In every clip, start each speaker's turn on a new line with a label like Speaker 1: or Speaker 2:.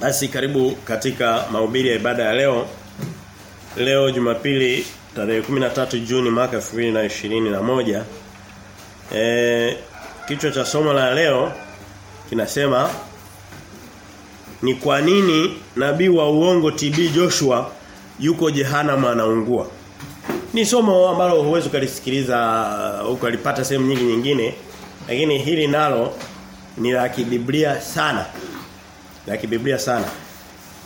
Speaker 1: Basi karibu katika mahubiri ya ibada ya leo. Leo Jumapili tarehe 13 Juni mwaka 2021. Eh kichwa cha somo la leo kinasema ni kwa nini nabii wa uongo TB Joshua yuko jehanamu anaungua. Ni somo ambalo huwezi ukalisikiliza ukalipata sehemu nyingi nyingine lakini hili nalo ni la kibiblia sana. La kibiblia sana.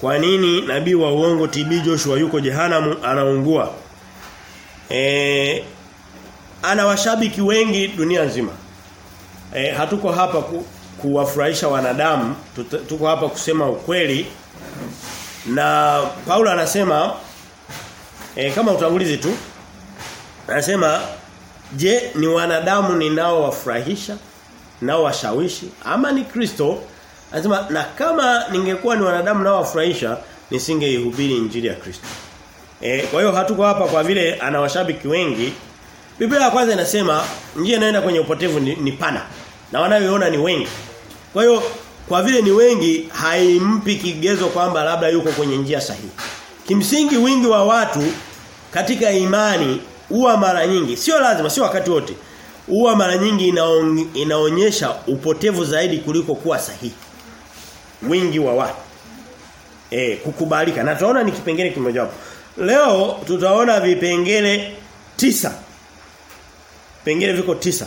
Speaker 1: Kwa nini nabii wa uongo TB Joshua yuko jehanamu anaungua? E, ana washabiki wengi dunia nzima. E, hatuko hapa ku, kuwafurahisha wanadamu, tuta, tuko hapa kusema ukweli. Na Paulo anasema e, kama utangulizi tu anasema je ni wanadamu ninao wafurahisha nao washawishi ama ni Kristo anasema na kama ningekuwa ni wanadamu nao wafurahisha nisingeihubiri injili ya Kristo. E, kwa hiyo hatuko hapa kwa vile ana washabiki wengi. Biblia ya kwanza inasema njia inaenda kwenye upotevu ni, ni pana na wanayoiona ni wengi. Kwa hiyo kwa vile ni wengi haimpi kigezo kwamba labda yuko kwenye njia sahihi. Kimsingi wingi wa watu katika imani huwa mara nyingi sio lazima sio wakati wote huwa mara nyingi inaonyesha upotevu zaidi kuliko kuwa sahihi wingi wa watu. E, kukubalika. Na tunaona ni kipengele kimoja hapo leo tutaona vipengele tisa. Vipengele viko tisa.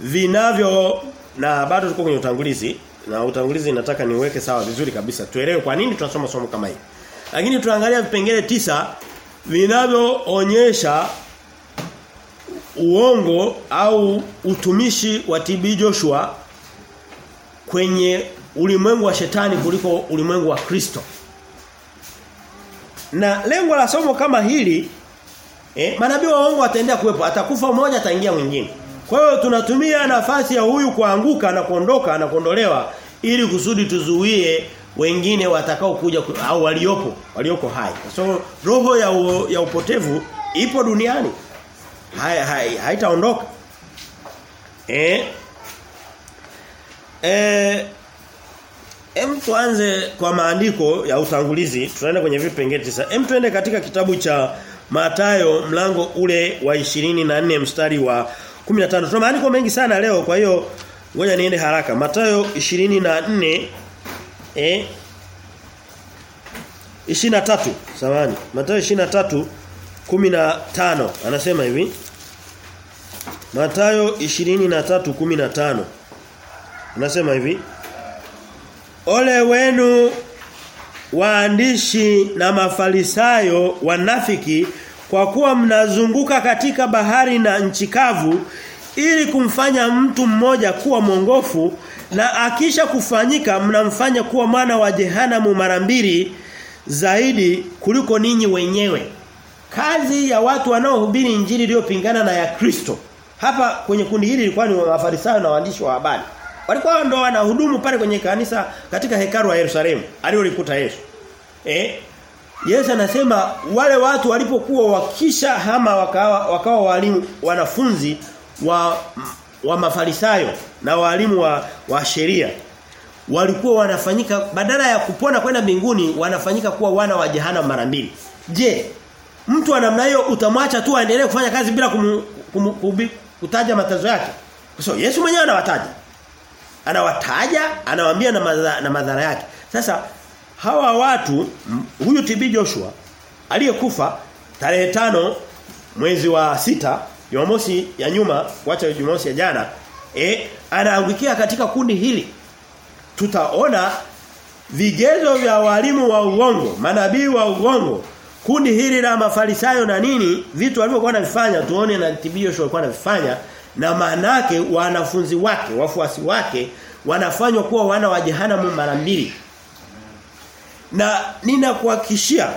Speaker 1: Vinavyo na bado tuko kwenye utangulizi na utangulizi nataka niweke sawa vizuri kabisa. Tuelewe kwa nini tunasoma somo kama hili. Lakini tunaangalia vipengele tisa vinavyoonyesha uongo au utumishi wa TB Joshua kwenye ulimwengu wa shetani kuliko ulimwengu wa Kristo. Na lengo la somo kama hili eh, manabii wa uongo wataendelea kuwepo, atakufa mmoja ataingia mwingine. Kwa hiyo tunatumia nafasi ya huyu kuanguka na kuondoka na kuondolewa ili kusudi tuzuie wengine watakao kuja au waliopo walioko hai. So roho ya u, ya upotevu ipo duniani. Hai, hai, haitaondoka. Eh Eh Em tuanze kwa maandiko ya utangulizi, tunaenda kwenye vipengele tisa. Em tuende katika kitabu cha Matayo mlango ule wa 24 mstari wa 15. Tuna maandiko mengi sana leo kwa hiyo ngoja niende haraka. Matayo 24 eh 23 samani. Matayo 23 15 anasema hivi. Matayo 23:15 anasema hivi. Ole wenu waandishi na mafarisayo wanafiki kwa kuwa mnazunguka katika bahari na nchi kavu ili kumfanya mtu mmoja kuwa mwongofu na akisha kufanyika mnamfanya kuwa mwana wa jehanamu mara mbili zaidi kuliko ninyi wenyewe. Kazi ya watu wanaohubiri injili iliyopingana na ya Kristo. Hapa kwenye kundi hili ilikuwa ni mafarisayo na waandishi wa habari. Walikuwa ndo wanahudumu pale kwenye kanisa katika hekalu wa Yerusalemu aliyolikuta Yesu. Eh? Yesu anasema wale watu walipokuwa wakisha hama wakawa wakawa walimu wanafunzi wa wa mafarisayo na walimu wa, wa sheria walikuwa wanafanyika badala ya kupona kwenda mbinguni wanafanyika kuwa wana wa jehanamu mara mbili. Je, mtu wa namna hiyo utamwacha tu aendelee kufanya kazi bila kum, kum, kum, kutaja matazo yake? Kwa so, Yesu mwenyewe anawataja. Anawataja, anawaambia na madhara, na madhara yake. Sasa hawa watu huyu TB Joshua aliyekufa tarehe tano mwezi wa sita Jumamosi ya nyuma kuacha Jumamosi ya jana eh anaangukia katika kundi hili. Tutaona vigezo vya walimu wa uongo manabii wa uongo kundi hili la mafarisayo na nini vitu walivyokuwa wanavifanya. Tuone na TB Joshua alikuwa anavifanya na maana yake wanafunzi wake wafuasi wake wanafanywa kuwa wana wa jehanamu mara mbili. Na ninakuhakikishia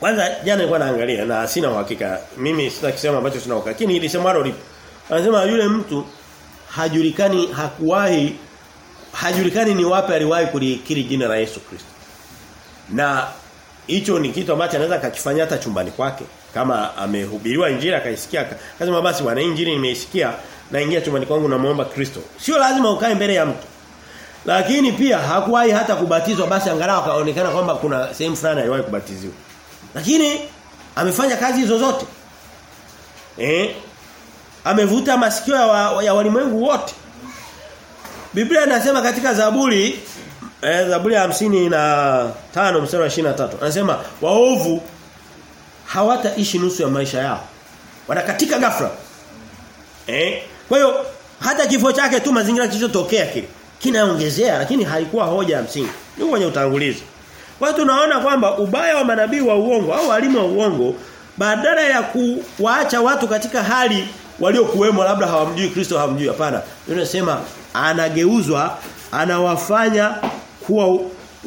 Speaker 1: kwanza jana nilikuwa naangalia na sina uhakika. Mimi sina kusema ambacho sina uhakika lakini ilisemwalo lipo. Anasema yule mtu hajulikani hakuwahi hajulikani ni wapi aliwahi kulikiri jina la Yesu Kristo. Na hicho ni kitu ambacho anaweza kakifanya hata chumbani kwake kama amehubiriwa injili akaisikia akasema basi bwana injili nimeisikia naingia chumbani kwangu namuomba Kristo sio lazima ukae mbele ya mtu Lakini pia hakuwahi hata kubatizwa basi angalau akaonekana kwamba kuna sehemu fulani aliwahi kubatiziwa. Lakini amefanya kazi hizo zote. Eh? Amevuta masikio ya, wa, ya walimwengu wote. Biblia inasema katika Zaburi eh, Zaburi ya hamsini na tano mstari wa 23 anasema waovu hawataishi nusu ya maisha yao. Wanakatika ghafla. Eh? Kwa hiyo hata kifo chake tu mazingira kilichotokea kile kinaongezea lakini haikuwa hoja ya msingi. Ni kwenye utangulizi. Kwa hiyo tunaona kwamba ubaya wa manabii wa uongo au walimu wa uongo badala ya kuwaacha watu katika hali waliokuwemo labda hawamjui Kristo hawamjui hapana. Tunasema anageuzwa anawafanya kuwa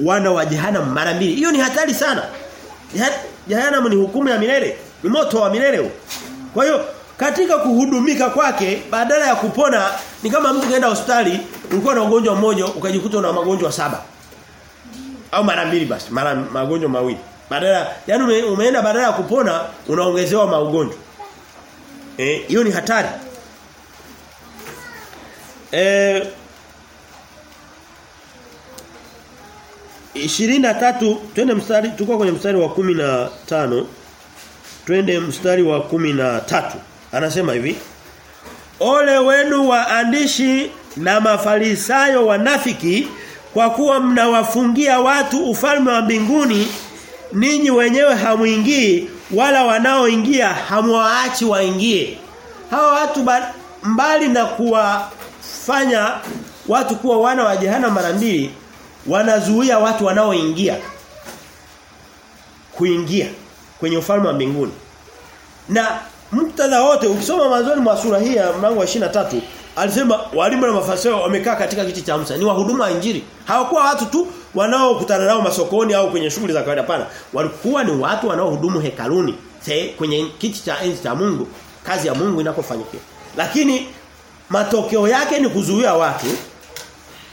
Speaker 1: wana wa jehanamu mara mbili. Hiyo ni hatari sana. Jehanamu ni hukumu ya milele. Ni moto wa milele huo. Kwa hiyo katika kuhudumika kwake badala ya kupona ni kama mtu kaenda hospitali ulikuwa na ugonjwa mmoja ukajikuta una magonjwa saba au mara mbili basi mara magonjwa mawili badala yani ume, umeenda badala ya kupona unaongezewa maugonjwa eh hiyo ni hatari eh 23 twende mstari tuko kwenye mstari wa 15 twende mstari wa 13 anasema hivi Ole wenu waandishi na mafarisayo wanafiki kwa kuwa mnawafungia watu ufalme wa mbinguni ninyi wenyewe hamuingii wala wanaoingia hamwaachi waingie. Hawa watu mbali na kuwafanya watu kuwa wana wa jehanamu mara mbili wanazuia watu wanaoingia kuingia kwenye ufalme wa mbinguni. Na muktadha wote ukisoma mwanzoni mwa sura hii ya mlango wa 23 alisema walimu na mafarisayo wamekaa katika kiti cha Musa. Ni wahuduma wa injili. Hawakuwa watu tu wanaokutana nao masokoni au kwenye shughuli za kawaida pana walikuwa ni watu wanaohudumu hekaluni kwenye kiti cha enzi cha Mungu kazi ya Mungu inakofanyikia lakini matokeo yake ni kuzuia watu.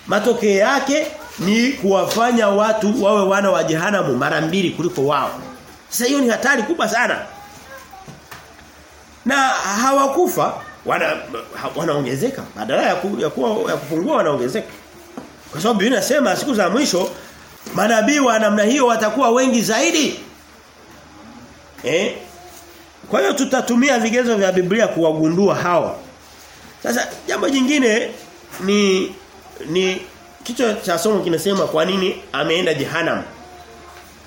Speaker 1: Matokeo yake ni kuwafanya watu wawe wana wa jehanamu mara mbili kuliko wao. Sasa hiyo ni hatari kubwa sana. Na hawakufa wana wanaongezeka. Badala ya, ya, kuwa, ya kupungua wanaongezeka. Kwa sababu Biblia inasema siku za mwisho manabii wa namna hiyo watakuwa wengi zaidi. Eh? Kwa hiyo tutatumia vigezo vya Biblia kuwagundua hawa. Sasa jambo jingine ni ni kichwa cha somo kinasema kwa nini ameenda jehanamu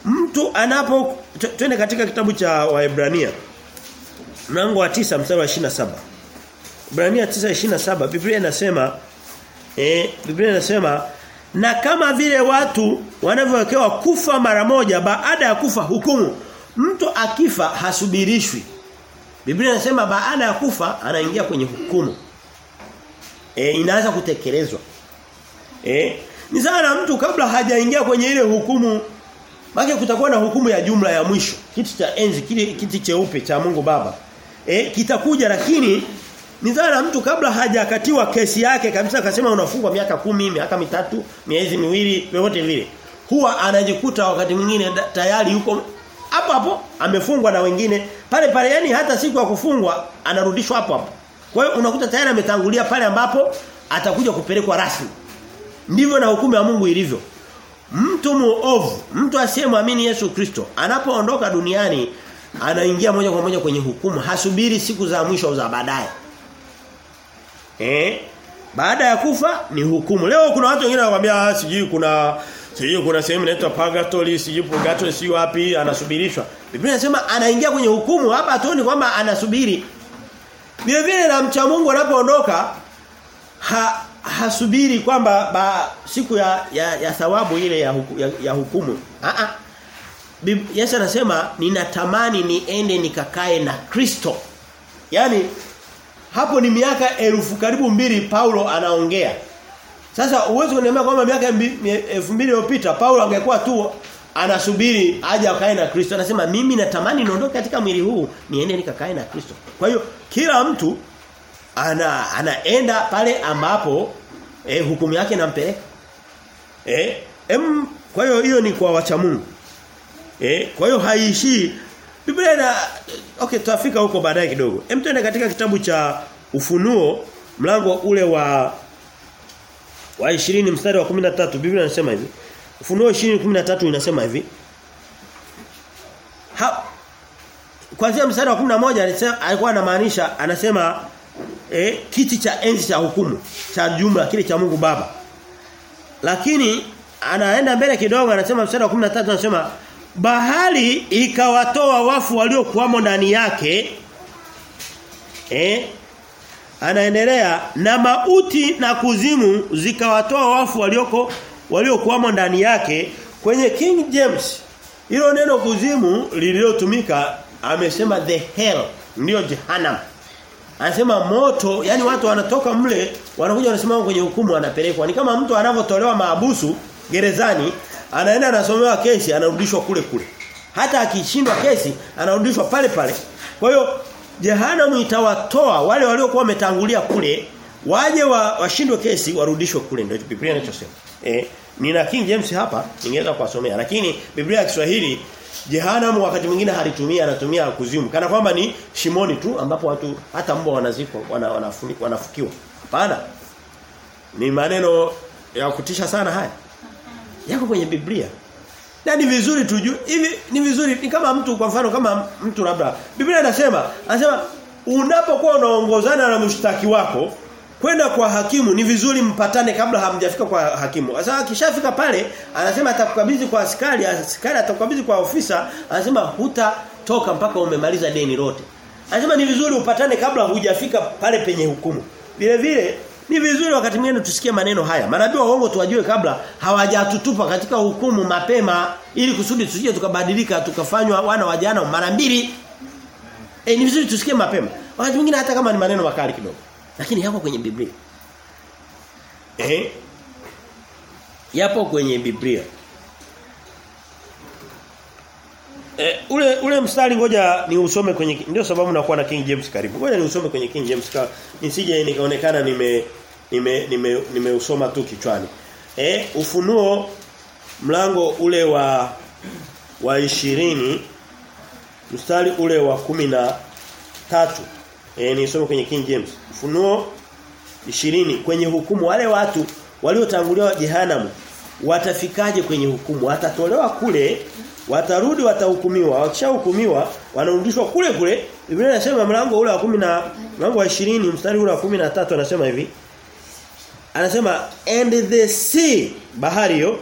Speaker 1: mtu anapo twende katika kitabu cha Waebrania mlango wa 9 mstari wa 27 Ibrania 9:27 Biblia inasema eh Biblia inasema na kama vile watu wanavyowekewa kufa mara moja baada ya kufa hukumu. Mtu akifa hasubirishwi. Biblia inasema baada ya kufa anaingia kwenye hukumu. E, inaanza kutekelezwa eh ni sana mtu kabla hajaingia kwenye ile hukumu Maana kutakuwa na hukumu ya jumla ya mwisho. Kiti cha enzi, kile kiti cheupe cha Mungu Baba. Eh kitakuja lakini ni dhana mtu kabla hajakatiwa kesi yake kabisa akasema unafungwa miaka kumi, miaka mitatu, miezi miwili, vyovyote vile. Huwa anajikuta wakati mwingine tayari yuko hapo hapo amefungwa na wengine pale pale yani hata siku ya kufungwa anarudishwa hapo hapo. Kwa hiyo unakuta tayari ametangulia pale ambapo atakuja kupelekwa rasmi. Ndivyo na hukumu ya Mungu ilivyo. Mtu muovu, mtu asiyemwamini Yesu Kristo, anapoondoka duniani anaingia moja kwa moja kwenye hukumu, hasubiri siku za mwisho za baadaye. Eh? Baada ya kufa ni hukumu. Leo kuna watu wengine wanakuambia sijui kuna sijui kuna sehemu inaitwa purgatory, sijui purgatory si wapi anasubirishwa. Biblia inasema anaingia kwenye hukumu hapa hatuoni kwamba anasubiri. Vile vile na mcha Mungu anapoondoka hasubiri kwamba ba, siku ya, ya, ya thawabu ile ya, huku, ya, ya hukumu. Ah. Yesu anasema ninatamani niende nikakae na Kristo. Yaani hapo ni miaka elfu karibu mbili Paulo anaongea. Sasa uwezo kuniambia kwamba miaka elfu mbili iliyopita Paulo angekuwa tu anasubiri aje akae na Kristo. Anasema mimi natamani niondoke katika mwili huu niende nikakae na Kristo. Kwa hiyo kila mtu ana anaenda pale ambapo eh, hukumu yake inampeleka. Eh, em, kwa hiyo hiyo ni kwa wacha Mungu. Eh, kwa hiyo haishi Biblia ina okay tutafika huko baadaye kidogo. Hem tuende katika kitabu cha Ufunuo mlango ule wa wa 20 mstari wa 13 Biblia inasema hivi. Ufunuo 20:13 inasema hivi. Ha, Kwanzia mstari wa 11 alisema alikuwa anamaanisha anasema eh, kiti cha enzi cha hukumu cha jumla kile cha Mungu Baba. Lakini anaenda mbele kidogo anasema mstari wa 13 anasema bahari ikawatoa wafu waliokuwamo ndani yake. Eh anaendelea na mauti na kuzimu zikawatoa wafu walioko waliokuwamo ndani yake. Kwenye King James hilo neno kuzimu lililotumika amesema the hell ndio jehanamu Anasema moto, yani watu wanatoka mle, wanakuja wanasimama kwenye hukumu wanapelekwa. Ni kama mtu anavyotolewa maabusu gerezani, anaenda anasomewa kesi, anarudishwa kule kule. Hata akishindwa kesi, anarudishwa pale pale. Kwa hiyo jehanamu itawatoa wale waliokuwa wametangulia kule, waje wa, washindwe kesi, warudishwe kule ndio Biblia inachosema. Eh, nina King James hapa, ningeweza kuwasomea, lakini Biblia ya Kiswahili Jehanamu wakati mwingine halitumia anatumia kuzimu. Kana kwamba ni shimoni tu ambapo watu hata mbwa wanazikwa wana, wanafukiwa. Hapana. Ni maneno ya kutisha sana haya. Yako kwenye Biblia. Na ni vizuri tujue hivi ni vizuri ni kama mtu kwa mfano kama mtu labda Biblia inasema anasema unapokuwa unaongozana na mshtaki wako kwenda kwa hakimu ni vizuri mpatane kabla hamjafika kwa hakimu. Sasa akishafika pale anasema atakukabidhi kwa askari, askari atakukabidhi kwa ofisa, anasema hutatoka mpaka umemaliza deni lote. Anasema ni vizuri upatane kabla hujafika pale penye hukumu. Vile vile ni vizuri wakati mwingine tusikie maneno haya. Manabii wa uongo tuwajue kabla hawajatutupa katika hukumu mapema ili kusudi tusije tukabadilika tukafanywa wana wa jana mara mbili. E, ni vizuri tusikie mapema. Wakati mwingine hata kama ni maneno makali kidogo lakini yapo kwenye Biblia. Eh? Yapo kwenye Biblia. Eh, ule ule mstari ngoja ni usome kwenye ndio sababu nakuwa na King James karibu. Ngoja ni usome kwenye King James ka nisije nikaonekana nime nime nime nimeusoma tu kichwani. Eh, ufunuo mlango ule wa wa 20 mstari ule wa kumi na tatu Eh nisome kwenye King James. Ufunuo 20 kwenye hukumu wale watu waliotanguliwa jehanamu watafikaje kwenye hukumu? Watatolewa kule, watarudi watahukumiwa. Wakishahukumiwa wanarudishwa kule kule. Biblia inasema mlango ule wa 10 na mlango wa 20 mstari ule wa 13 anasema hivi. Anasema and the sea bahari hiyo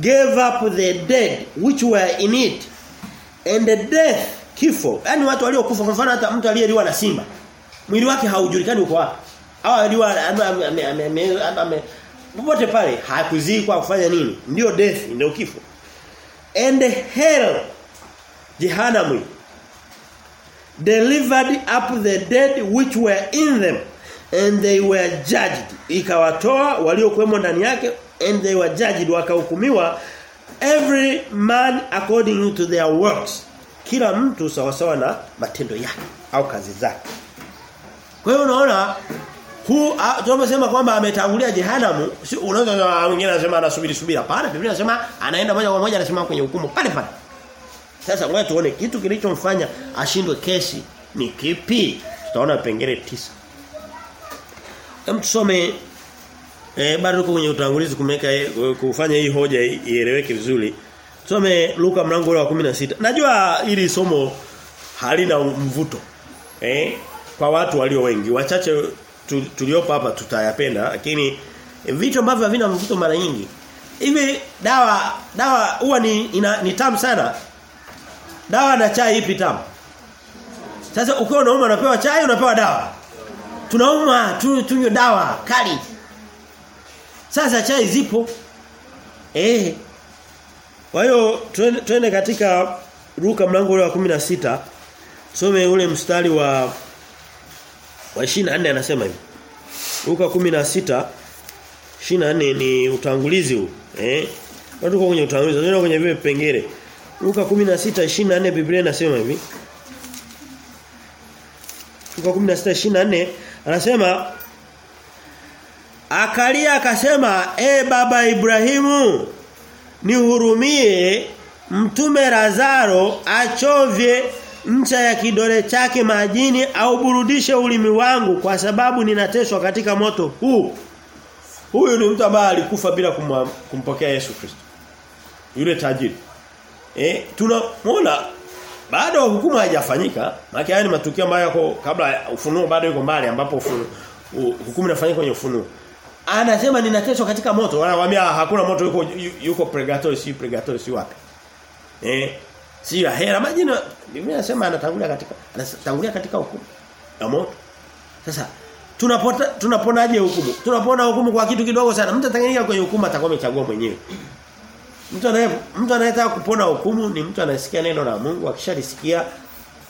Speaker 1: gave up the dead which were in it and the death kifo. yani watu waliokufa kwa mfano hata mtu aliyeliwa na simba mwili wake haujulikani uko wapi. Au aliwa popote pale hakuzikwa kufanya nini? Ndio death, ndio kifo. And hell jehanamu delivered up the dead which were in them and they were judged. Ikawatoa waliokuwemo ndani yake and they were judged wakahukumiwa every man according to their works. Kila mtu sawasawa na matendo yake au kazi zake. Kwa hiyo unaona huu tunaposema kwamba ametangulia jehanamu, unaweza mwingine anasema anasubiri subiri hapana. Biblia inasema anaenda moja kwa moja anasema kwenye hukumu pale pale. Sasa ngoja tuone kitu kilichomfanya ashindwe kesi ni kipi? Tutaona pengine tisa. Hem tusome eh bado tuko kwenye utangulizi kumeka kufanya hii hoja ieleweke vizuri. Tusome Luka mlango wa 16. Najua hili somo halina mvuto. Eh kwa watu walio wengi. Wachache tuliopo hapa tutayapenda lakini vitu ambavyo havina mvuto mara nyingi. Hivi dawa dawa huwa ni ina, ni tamu sana. Dawa na chai ipi tamu? Sasa ukiwa unauma unapewa chai unapewa dawa. Tunauma tu, tunywe dawa kali. Sasa chai zipo. Eh. Kwa hiyo twende katika ruka mlango ule wa 16. tusome ule mstari wa wa 24 anasema hivi. Luka 16 24 ni utangulizi huu. Eh? Watu kwenye utangulizi, ndio kwenye vile pengere. Luka 16 24 Biblia inasema hivi. Luka 16 24 anasema Akalia akasema, "E baba Ibrahimu, nihurumie mtume Lazaro achovye ncha ya kidole chake majini au burudishe ulimi wangu kwa sababu ninateswa katika moto huu." Huyu ni mtu ambaye alikufa bila kumwa, kumpokea Yesu Kristo. Yule tajiri. Eh tunamuona bado hukumu haijafanyika. Maana haya ni matukio ambayo yako kabla ufunuo bado yuko mbali ambapo ufunuo, hukumu inafanyika kwenye ufunuo. Anasema ninateswa katika moto. Wanawaambia hakuna moto yuko yuko purgatory si purgatory si wapi. Eh si ya hera majina Biblia inasema anatangulia katika anatangulia katika hukumu ya moto. Sasa tunapota tunaponaje hukumu? Tunapona hukumu kwa kitu kidogo sana. Mtu atanganyika kwenye hukumu atakuwa amechagua mwenyewe. Mtu anaye mtu anayetaka kupona hukumu ni mtu anasikia neno la Mungu akishalisikia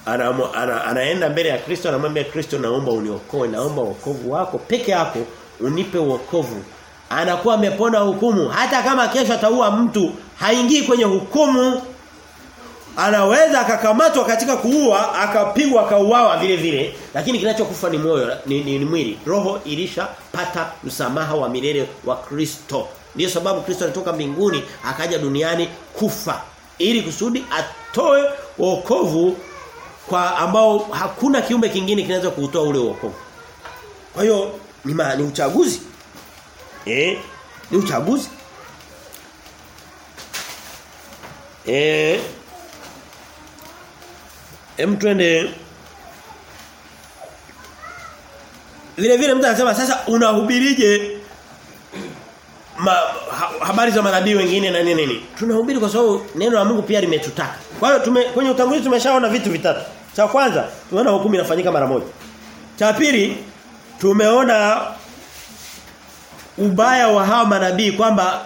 Speaker 1: ana, ana, anaenda mbele ya Kristo anamwambia Kristo naomba uniokoe naomba wokovu wako peke yako unipe wokovu anakuwa amepona hukumu hata kama kesho ataua mtu haingii kwenye hukumu anaweza akakamatwa katika kuua akapigwa akauawa vile vile lakini kinachokufa ni moyo ni, ni, ni mwili roho ilishapata msamaha wa milele wa Kristo ndio sababu Kristo alitoka mbinguni akaja duniani kufa ili kusudi atoe wokovu kwa ambao hakuna kiumbe kingine kinaweza kuutoa ule wokovu. Kwa hiyo ni, ma, ni uchaguzi. Eh? Ni uchaguzi. Eh? Hem twende Vile vile mtu anasema sasa unahubirije ma, ha, habari za manabii wengine na nini nini. Tunahubiri kwa sababu neno la Mungu pia limetutaka. Kwa hiyo tume, kwenye utangulizi tumeshaona vitu vitatu. Cha kwanza tumeona hukumu inafanyika mara moja. Cha pili tumeona ubaya wa hao manabii kwamba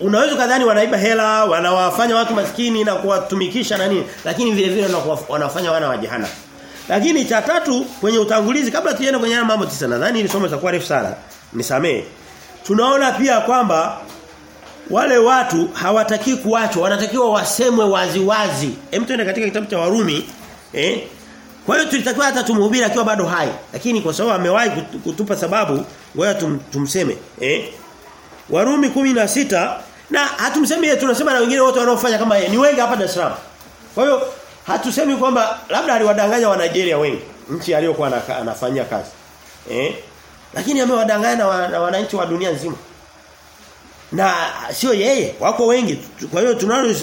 Speaker 1: unaweza kadhani wanaiba hela, wanawafanya watu maskini na kuwatumikisha na nini, lakini vile vile wanawafanya wana wa jehanamu. Lakini cha tatu kwenye utangulizi kabla tuende kwenye mambo tisa nadhani ili somo litakuwa refu sana. Nisamee. Tunaona pia kwamba wale watu hawataki kuachwa, wanatakiwa wasemwe wazi wazi. Hem tuende katika kitabu cha Warumi, eh? Kwa hiyo tulitakiwa hata tumhubiri akiwa bado hai. Lakini kwa sababu amewahi kutupa sababu, ngoja tum, tumseme, eh? Warumi 16 na hatumsemi yeye tunasema na wengine wote wanaofanya kama yeye. Ni wengi hapa Dar es Salaam. Kwa hiyo hatusemi kwamba labda aliwadanganya wa Nigeria wengi, nchi aliyokuwa anafanyia kazi. Eh? Lakini amewadanganya wa, na wananchi wa dunia nzima. Na sio yeye, wako wengi. Kwa hiyo tunalo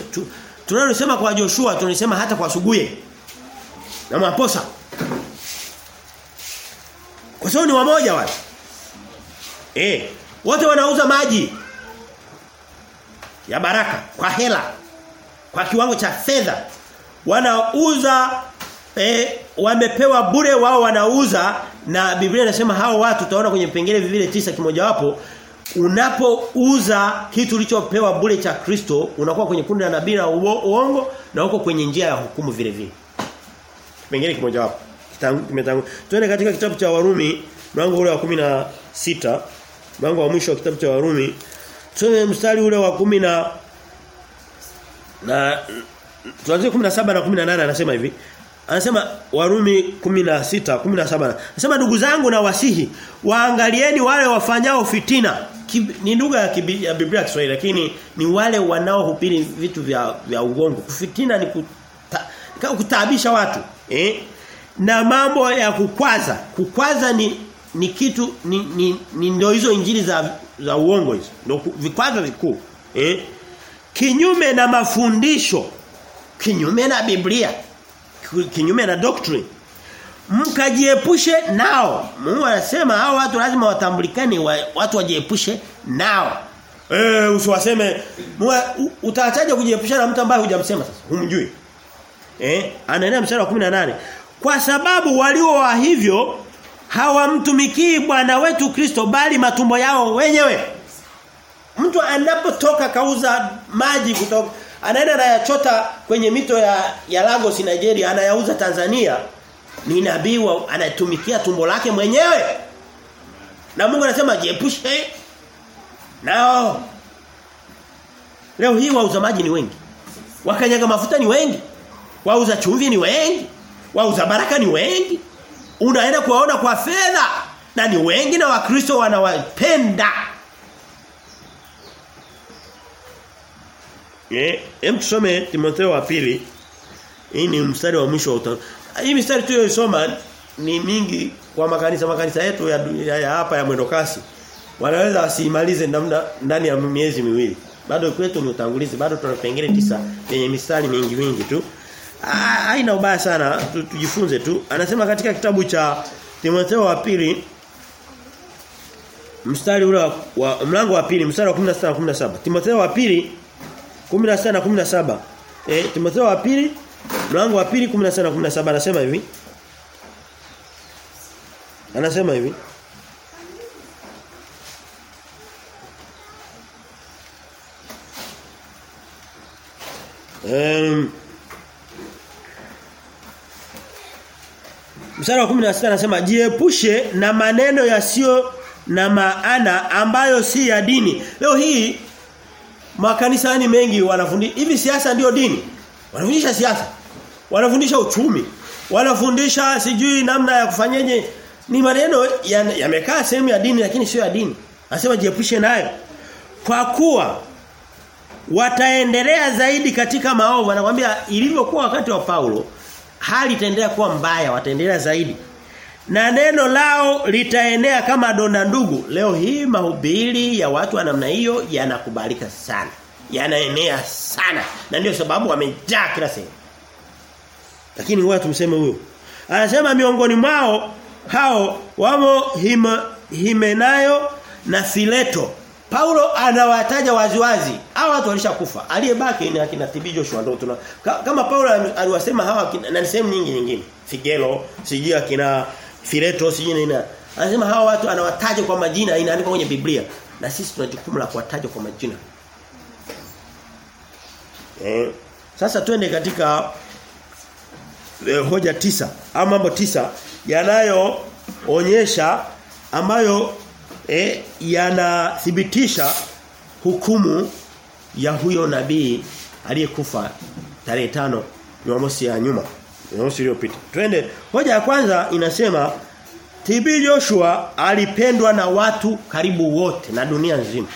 Speaker 1: tunalosema kwa Joshua tunasema hata kwa Suguye. Na Maposa. Kwa sababu ni wamoja wale. Eh, wote wanauza maji ya baraka kwa hela kwa kiwango cha fedha. Wanauza eh, wamepewa bure wao wanauza na Biblia inasema hao watu utaona kwenye vipengele vile tisa kimojawapo unapouza kitu ulichopewa bure cha Kristo unakuwa kwenye kundi la nabii na uongo na uko kwenye njia ya hukumu vile vile. Kipengele kimojawapo. Kimetangu. Tuende katika kitabu cha Warumi mlango ule wa 16 mlango wa mwisho wa kitabu cha Warumi tusome mstari ule wa 10 na na tuanze 17 na 18 anasema hivi. Anasema Warumi 16 17 Anasema ndugu zangu na wasihi waangalieni wale wafanyao fitina. Kib, ni lugha ya, ya Biblia Kiswahili lakini ni wale wanaohubiri vitu vya vya uongo. Kufitina ni kuta, kutaabisha watu eh? Na mambo ya kukwaza. Kukwaza ni ni kitu ni, ni, ni ndio hizo injili za za uongo hizo. Ndio vikwazo vikuu eh? Kinyume na mafundisho kinyume na Biblia kinyume na doctrine mkajiepushe nao. Mungu anasema hao watu lazima watambulikane wa, watu wajiepushe nao. Eh usiwaseme utaachaje kujiepusha na mtu ambaye hujamsema sasa? Humjui. Eh anaendelea mstari wa 18 kwa sababu walio wa hivyo hawamtumikii Bwana wetu Kristo bali matumbo yao wenyewe. Mtu anapotoka kauza maji kutoka anaenda anayachota kwenye mito ya ya Lagos Nigeria anayauza Tanzania ni nabii anatumikia tumbo lake mwenyewe. Na Mungu anasema jiepushe nao. Leo hii wauza maji ni wengi wakanyaga mafuta ni wengi wauza chumvi ni wengi wauza baraka ni wengi unaenda kuwaona kwa fedha na ni wengi na wakristo wanawapenda Eh, hem tusome Timotheo wa pili. Hii ni mstari wa mwisho wa. Hii mstari tuliyosoma ni mingi kwa makanisa makanisa yetu ya, ya, ya hapa ya mwendokasi. wanaweza wasimalize ndani ya miezi miwili. Bado kwetu ni utangulizi, bado tuna pengine tisa yenye mistari mingi mingi tu. Haina ubaya sana, tujifunze tu. Anasema katika kitabu cha Timotheo wa pili mstari ule wa, wa mlango wa pili mstari wa 16 na 17. Timotheo wa pili 16 na 17. Eh Timotheo wa pili mlango wa pili 16 na 17 anasema hivi. Anasema hivi. Um, Mstari wa 16 anasema jiepushe na maneno yasiyo na maana ambayo si ya dini. Leo hii makanisani mengi wanafundisha hivi siasa ndiyo dini. Wanafundisha siasa. Wanafundisha uchumi. Wanafundisha sijui namna ya kufanyeje ni maneno yamekaa ya sehemu ya dini lakini sio ya dini. Anasema jiepushe nayo. Kwa kuwa wataendelea zaidi katika maovu. Anakuambia ilivyokuwa wakati wa Paulo hali itaendelea kuwa mbaya, wataendelea zaidi. Na neno lao litaenea kama donda ndugu. Leo hii mahubiri ya watu wa namna hiyo yanakubalika sana. Yanaenea sana. Na ndio sababu wamejaa kila sehemu. Lakini wewe tumseme huyo. Anasema miongoni mwao hao wamo hima, Himenayo na Fileto. Paulo anawataja waziwazi. Hao watu walishakufa. Aliyebaki ni akina Tibi Joshua ndio tuna kama Paulo aliwasema hawa na sehemu nyingi nyingine. Figelo, sijui akina Fileto, sijui nini. Anasema hawa watu anawataja kwa majina inaandikwa kwenye Biblia. Na sisi tuna jukumu la kuwataja kwa majina. Eh. Sasa twende katika eh, hoja tisa au mambo tisa yanayoonyesha ambayo eh, yanathibitisha hukumu ya huyo nabii aliyekufa tarehe tano Jumamosi ya nyuma Jumamosi iliyopita. Twende hoja ya kwanza inasema TB Joshua alipendwa na watu karibu wote na dunia nzima.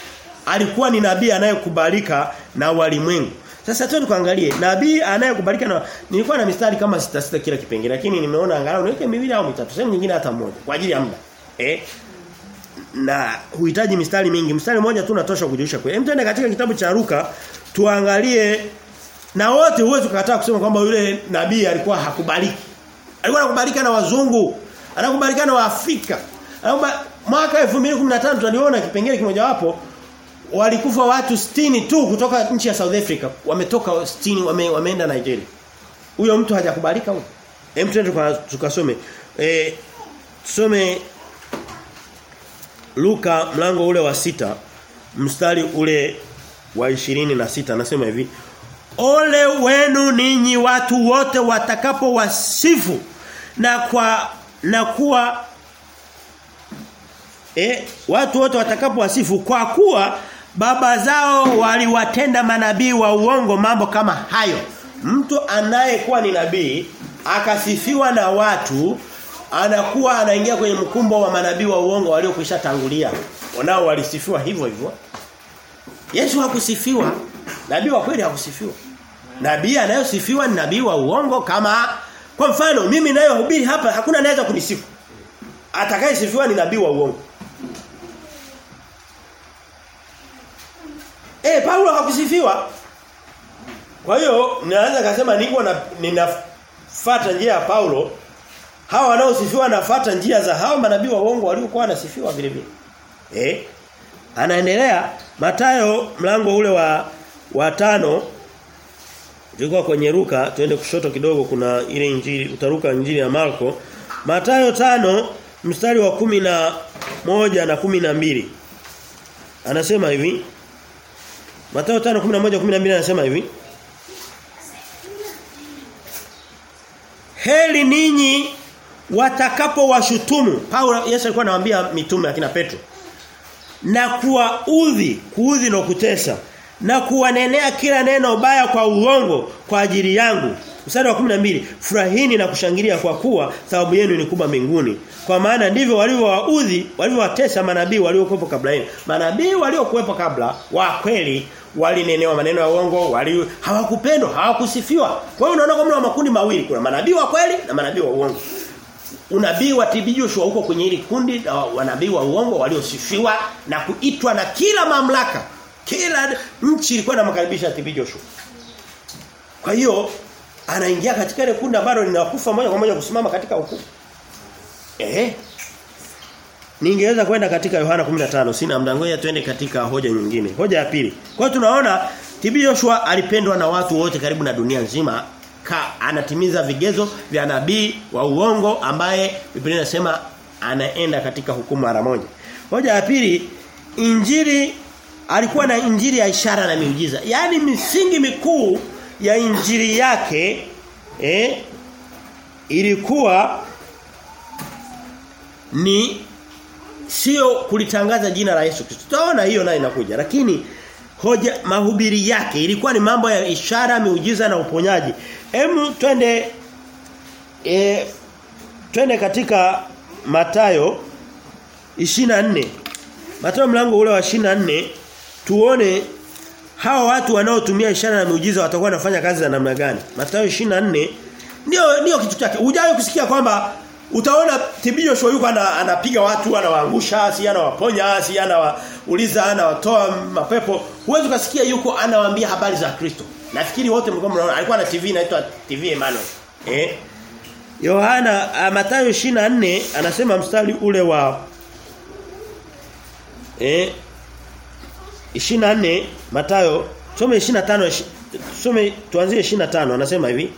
Speaker 1: Alikuwa ni nabii anayekubalika na walimwengu. Sasa twende kuangalie nabii anayekubalika na nilikuwa na mistari kama sita sita kila kipengele lakini nimeona angalau niweke miwili au mitatu sehemu nyingine hata moja kwa ajili ya muda. Eh? Na huhitaji mistari mingi. Mstari mmoja tu unatosha kujulisha kwa. Hem tuende katika kitabu cha Luka tuangalie na wote huwezi kukataa kusema kwamba yule nabii alikuwa hakubaliki. Alikuwa anakubalika na wazungu, anakubalika na Waafrika. Mwaka 2015 tuliona kipengele kimoja wapo walikufa watu 60 tu kutoka nchi ya South Africa. Wametoka 60 wame, wameenda Nigeria. Huyo mtu hajakubalika huyo. Hem twende tukasome. Eh tusome Luka mlango ule wa sita mstari ule wa ishirini na sita anasema hivi Ole wenu ninyi watu wote watakapo wasifu na kwa na kuwa eh watu wote watakapo wasifu kwa kuwa baba zao waliwatenda manabii wa uongo mambo kama hayo. Mtu anayekuwa ni nabii akasifiwa na watu anakuwa anaingia kwenye mkumbo wa manabii wa uongo waliokwisha tangulia. Wanao walisifiwa hivyo hivyo. Yesu hakusifiwa. Nabii wa kweli hakusifiwa. Nabii anayosifiwa ni nabii wa uongo kama kwa mfano mimi nayohubiri hapa hakuna anaweza kunisifu. Atakayesifiwa ni nabii wa uongo. Eh Paulo hakusifiwa. Kwa hiyo naweza kusema niko na ninafuata njia ya Paulo hawa wanaosifiwa nafuata njia za hawa manabii wa uongo waliokuwa wanasifiwa vile vile. Eh? Anaendelea Matayo mlango ule wa wa tano Tulikuwa kwenye ruka twende kushoto kidogo kuna ile injili, utaruka injili ya Marko. Matayo tano mstari wa kumi na moja na kumi na mbili Anasema hivi. Matayo 5:11 12 anasema hivi. Heli ninyi watakapo washutumu. Paulo Yesu alikuwa anawaambia mitume akina Petro. Na kuwaudhi, kuudhi na kutesa na kuwanenea kila neno baya kwa uongo kwa ajili yangu. Mstari wa 12 furahini na kushangilia kwa kuwa thawabu yenu ni kubwa mbinguni. Kwa maana ndivyo walivyowaudhi, walivyowatesa manabii waliokuwepo kabla yenu. Manabii waliokuwepo kabla wa kweli walinenewa maneno ya uongo, wali hawakupendwa, hawakusifiwa. Kwa hiyo unaona kama makundi mawili, kuna manabii wa kweli na manabii wa uongo. Unabii wa TB Joshua huko kwenye hili kundi la wanabii wa uongo waliosifiwa na kuitwa na kila mamlaka. Kila nchi ilikuwa inamkaribisha TB Joshua. Kwa hiyo anaingia katika ile kundi ambalo linakufa moja kwa moja kusimama katika hukumu. Eh? Ningeweza kwenda katika Yohana 15 sina muda ngoja twende katika hoja nyingine. Hoja ya pili. Kwa hiyo tunaona TB Joshua alipendwa na watu wote karibu na dunia nzima ka anatimiza vigezo vya nabii wa uongo ambaye Biblia inasema anaenda katika hukumu mara moja. Hoja ya pili injili alikuwa na injili ya ishara na miujiza. Yaani misingi mikuu ya injili yake eh ilikuwa ni sio kulitangaza jina la Yesu Kristo. Tutaona hiyo nayo inakuja lakini hoja mahubiri yake ilikuwa ni mambo ya ishara, miujiza na uponyaji. Hem twende e, twende katika Matayo 24. Matayo mlango ule wa 24 tuone hawa watu wanaotumia ishara na miujiza watakuwa wanafanya kazi za namna gani. Matayo 24 ndio ndio kitu chake. Hujawahi kusikia kwamba utaona TB Joshua yuko anapiga watu anawaangusha, si anawaponya, si anawauliza, anawatoa mapepo. Huwezi kusikia yuko anawaambia habari za Kristo. Nafikiri wote mlikuwa mnaona alikuwa na TV inaitwa TV Emmanuel. Eh? Yohana uh, Mathayo 24 anasema mstari ule wa eh 24 Mathayo some 25 some tuanzie 25 anasema hivi.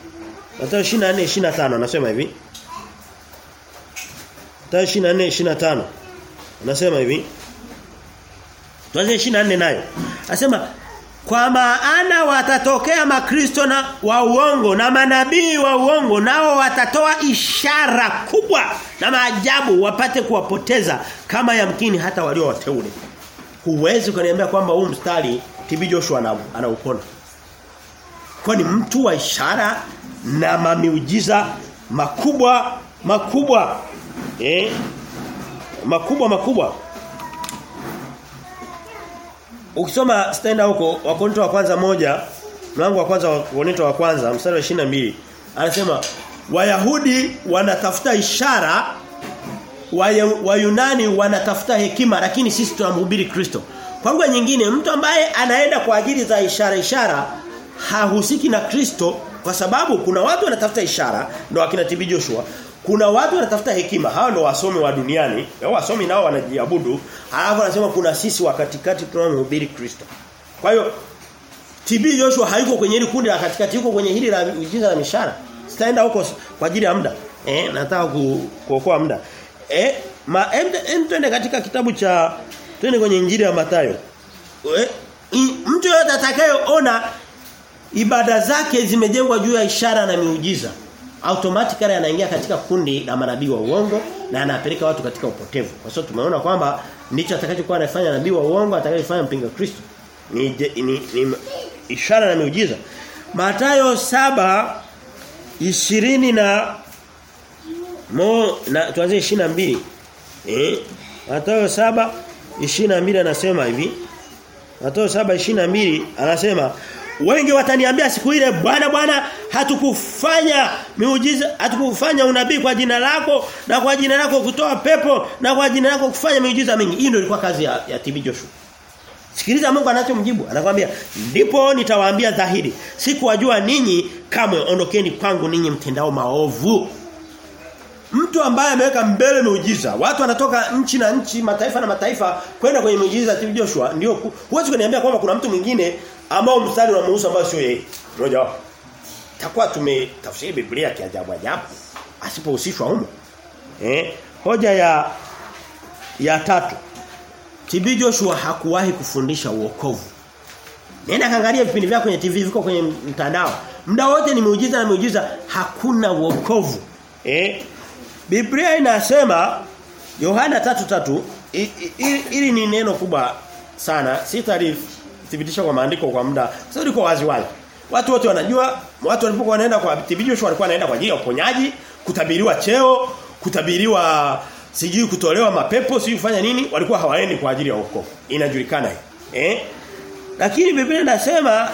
Speaker 1: Mathayo 24 25 anasema hivi. Mathayo 24 25 anasema hivi. Tuanzie 24 nayo. Anasema kwa maana watatokea makristo na wa uongo na manabii wa uongo nao watatoa ishara kubwa na maajabu wapate kuwapoteza kama yamkini hata walio wateule. Huwezi kuniambia kwamba huu mstari TB Joshua. Kwa ni mtu wa ishara na mamiujiza makubwa makubwa. Eh? Makubwa makubwa. Ukisoma stenda huko Wakorinto wa kwanza moja mlango wa kwanza wa Wakorinto wa kwanza mstari wa 22 anasema Wayahudi wanatafuta ishara Wayunani wanatafuta hekima lakini sisi tunamhubiri Kristo. Kwa lugha nyingine mtu ambaye anaenda kwa ajili za ishara ishara hahusiki na Kristo kwa sababu kuna watu wanatafuta ishara ndio akina TB Joshua kuna watu wanatafuta hekima. Hao ndio wasomi wa duniani. Wao wasomi nao wanajiabudu. Halafu anasema kuna sisi wa katikati tunamhubiri Kristo. Kwa hiyo TB Joshua haiko kwenye hili kundi la katikati yuko kwenye hili la ujinga la mishara sitaenda huko kwa ajili ya muda. Eh nataka ku, kuokoa muda. Eh ma em twende katika kitabu cha twende kwenye injili ya Mathayo. Eh, mtu yote atakayeona ibada zake zimejengwa juu ya ishara na miujiza automatically anaingia katika kundi la manabii wa uongo na anapeleka watu katika upotevu. Kwa sababu tumeona kwamba ndicho atakachokuwa anafanya nabii wa uongo atakayefanya mpinga Kristo. Ni, ni, ni ishara na miujiza. Mathayo saba ishirini na mo na tuanze 22. Eh? Mathayo saba ishirini na mbili anasema hivi. Mathayo saba ishirini na mbili anasema Wengi wataniambia siku ile bwana bwana hatukufanya miujiza hatukufanya unabii kwa jina lako na kwa jina lako kutoa pepo na kwa jina lako kufanya miujiza mingi. Hii ndio ilikuwa kazi ya, ya TB Joshua. Sikiliza Mungu anachomjibu. Anakuambia ndipo nitawaambia dhahiri. Sikuwajua ninyi kamwe ondokeni kwangu ninyi mtendao maovu. Mtu ambaye ameweka mbele miujiza. Watu wanatoka nchi na nchi, mataifa na mataifa kwenda kwenye miujiza TB Joshua ndio huwezi kuniambia kwamba kuna mtu mwingine ambao mstari Musa ambao sio yeye. Roja. wapo. Takuwa tumetafsiri Biblia kiajabu ajabu asipohusishwa humo. Eh? Hoja ya ya tatu. TB Joshua hakuwahi kufundisha uokovu. Nenda kaangalia vipindi vyako kwenye TV viko kwenye mtandao. Muda wote ni miujiza na miujiza hakuna uokovu. Eh? Biblia inasema Yohana 3:3 ili ni neno kubwa sana. Sitalithibitisha kwa maandiko kwa muda. Sio liko wazi wazi. Watu wote wanajua watu walipokuwa wanaenda kwa Joshua walikuwa wanaenda kwa ajili ya uponyaji, kutabiriwa cheo, kutabiriwa sijui kutolewa mapepo, sijui kufanya nini, walikuwa hawaendi kwa ajili ya wokovu. Inajulikana hii. Eh? Lakini Biblia inasema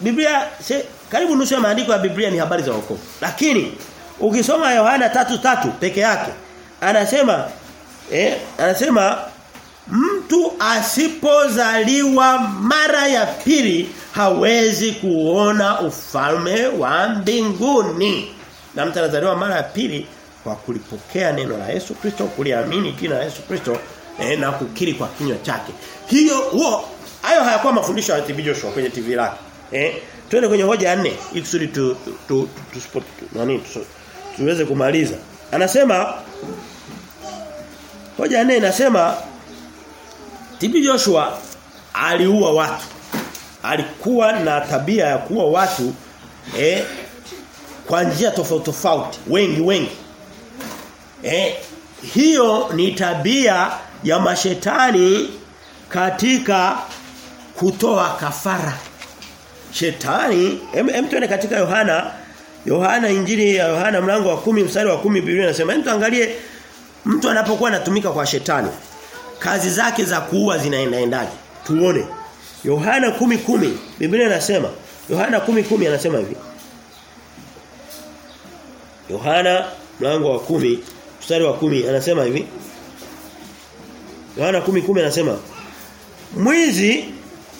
Speaker 1: Biblia se, karibu nusu ya maandiko ya Biblia ni habari za wokovu. Lakini ukisoma Yohana tatu tatu peke yake anasema eh anasema mtu asipozaliwa mara ya pili hawezi kuona ufalme wa mbinguni. Na mtu anazaliwa mara ya pili kwa kulipokea neno la Yesu Kristo, kuliamini jina la Yesu Kristo eh, na kukiri kwa kinywa chake. Hiyo huo hayo hayakuwa mafundisho ya tv Joshua kwenye TV lake. Eh, twende kwenye hoja ya nne ili kusudi tu, tu, tu, tu, tu nani tu, tuweze kumaliza. Anasema hoja nne inasema TB Joshua aliua watu. Alikuwa na tabia ya kuua watu eh kwa njia tofauti tofauti, wengi wengi. Eh hiyo ni tabia ya mashetani katika kutoa kafara. Shetani hem tuende katika Yohana Yohana injili ya Yohana mlango wa kumi mstari wa kumi Biblia inasema mtu tuangalie mtu anapokuwa anatumika kwa shetani kazi zake za kuua zinaendaendaje? Tuone. Yohana kumi kumi Biblia inasema Yohana kumi kumi anasema hivi. Yohana mlango wa kumi mstari wa kumi anasema hivi. Yohana kumi kumi anasema Mwizi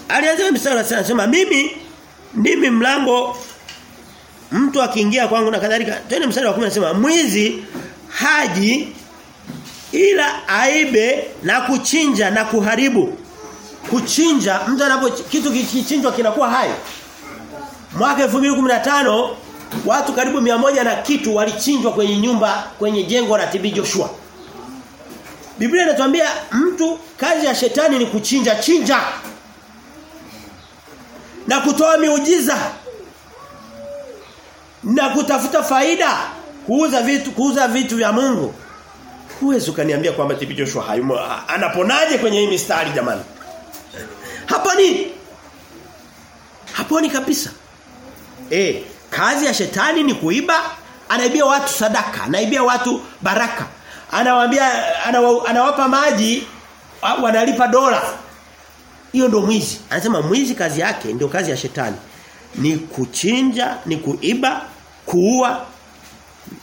Speaker 1: alianza mstari anasema mimi ndimi mlango mtu akiingia kwangu na kadhalika. Twende mstari wa 10 anasema mwizi haji ila aibe na kuchinja na kuharibu. Kuchinja mtu anapo kitu kichinjwa kinakuwa hai. Mwaka 2015 watu karibu moja na kitu walichinjwa kwenye nyumba kwenye jengo la TB Joshua. Biblia inatuambia mtu kazi ya shetani ni kuchinja chinja na kutoa miujiza na kutafuta faida kuuza vitu kuuza vitu vya Mungu. Huwezi ukaniambia kwamba TB Joshua hayumo anaponaje kwenye hii mistari jamani? Haponi. Haponi kabisa. Eh kazi ya shetani ni kuiba anaibia watu sadaka anaibia watu baraka. Anawaambia anawa, anawapa maji wanalipa dola. Hiyo ndio mwizi. Anasema mwizi kazi yake ndio kazi ya shetani. Ni kuchinja ni kuiba kuua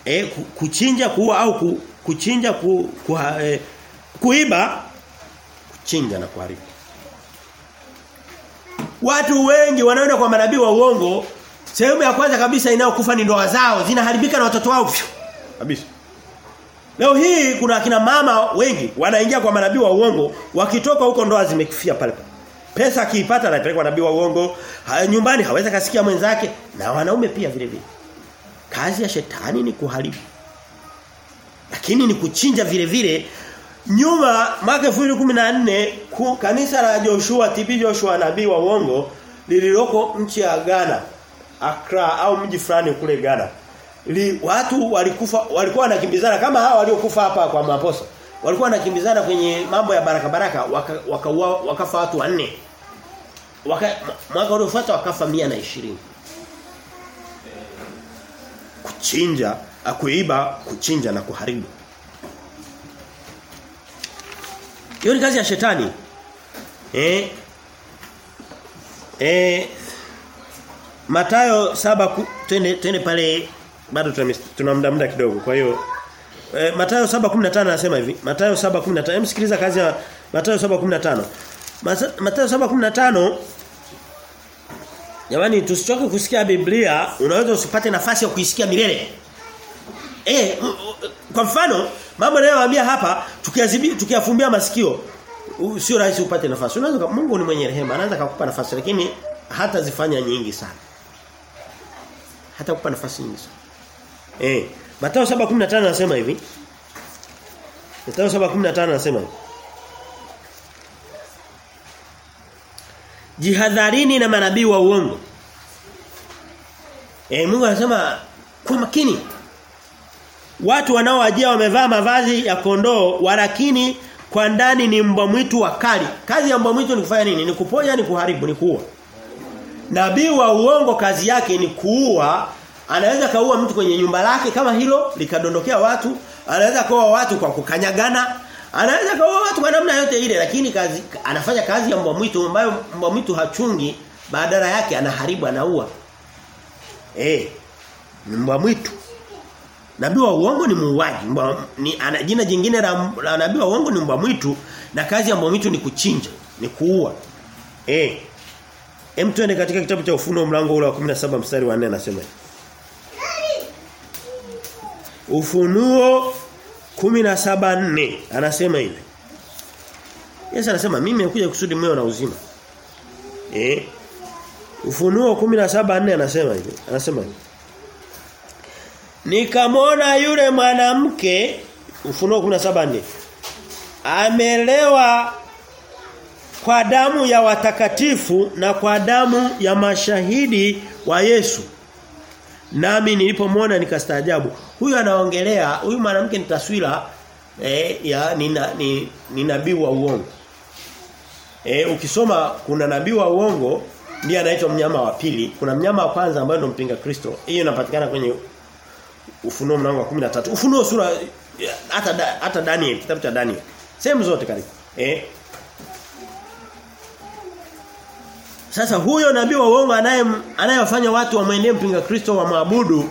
Speaker 1: eh kuchinja kuua au ku, kuchinja ku, ku, eh, kuiba kuchinja na kuharibu watu wengi wanaenda kwa manabii wa uongo sehemu ya kwanza kabisa inayokufa ni ndoa zao zinaharibika na watoto wao kabisa Leo hii kuna akina mama wengi wanaingia kwa manabii wa uongo wakitoka huko ndoa zimekifia pale pale. Pesa akiipata kwa nabii wa uongo, nyumbani hawezi kasikia mwenzake na wanaume pia vile vile. Kazi ya shetani ni kuharibu. Lakini ni kuchinja vile vile. Nyuma mwaka 2014 kanisa la Joshua TB Joshua nabii wa uongo lililoko nchi ya Ghana Accra au mji fulani kule Ghana li, watu walikufa walikuwa wanakimbizana kama hawa waliokufa hapa kwa maposa walikuwa wanakimbizana kwenye mambo ya baraka baraka waka, waka, wakafa watu wanne. Waka, mwaka uliofuata wakafa 120 kuchinja kuiba kuchinja na kuharibu. Hiyo ni kazi ya shetani. Eh? Eh? Matayo saba twende twende pale bado tuna muda muda kidogo kwa hiyo e, Mathayo 7:15 anasema hivi Mathayo 7:15 hem sikiliza kazi ya Mathayo 7:15 Mathayo 7:15 Jamani tusichoke kusikia Biblia unaweza usipate nafasi ya kuisikia milele Eh kwa mfano mambo nayoambia hapa tukiazibi tukiafumbia masikio sio rahisi upate nafasi unaweza Mungu ni mwenye rehema anaweza kukupa nafasi lakini hata zifanya nyingi sana hata kukupa nafasi nyingi sana Eh, Mathayo 7:15 anasema hivi. Mathayo 7:15 anasema hivi. Jihadharini na manabii wa uongo. E, Mungu anasema kwa makini. Watu wanaowajia wamevaa mavazi ya kondoo walakini kwa ndani ni mbwa mwitu wakali. Kazi ya mbwa mwitu ni kufanya nini? Ni kuponya, ni kuharibu, ni kuua. Nabii wa uongo kazi yake ni kuua Anaweza kaua mtu kwenye nyumba lake kama hilo likadondokea watu, anaweza kaua watu kwa kukanyagana, anaweza kaua watu kwa namna yote ile lakini kazi anafanya kazi ya mbwa mwitu ambayo mbwa mwitu hachungi, badala yake anaharibu anaua. Eh. Mbwa mwitu. Nabii wa uongo ni muuaji. Ni ana, jina jingine la, la nabii wa uongo ni mbwa mwitu na kazi ya mbwa mwitu ni kuchinja, ni kuua. Eh. Hem tuende katika kitabu cha Ufunuo mlango ule wa 17 mstari wa 4 anasema. Ufunuo 17:4 anasema hivi. Yesu anasema mimi nimekuja kusudi mwe na uzima. Eh? Ufunuo 17:4 anasema hivi. Anasema hivi. Nikamwona yule mwanamke Ufunuo 17:4 amelewa kwa damu ya watakatifu na kwa damu ya mashahidi wa Yesu. Nami nilipomwona nikastaajabu. Huyu anaongelea, huyu mwanamke ni taswira eh, ya ni, ni, ni nabii wa uongo. Eh, ukisoma kuna nabii wa uongo ndiye anaitwa mnyama wa pili. Kuna mnyama wa kwanza ambaye ndo mpinga Kristo. Hiyo inapatikana kwenye Ufunuo mlango wa 13. Ufunuo sura hata hata Daniel, kitabu cha Daniel. Sehemu zote karibu. Eh? Sasa huyo nabii wa uongo anaye anayewafanya watu wamwendee mpinga Kristo wa maabudu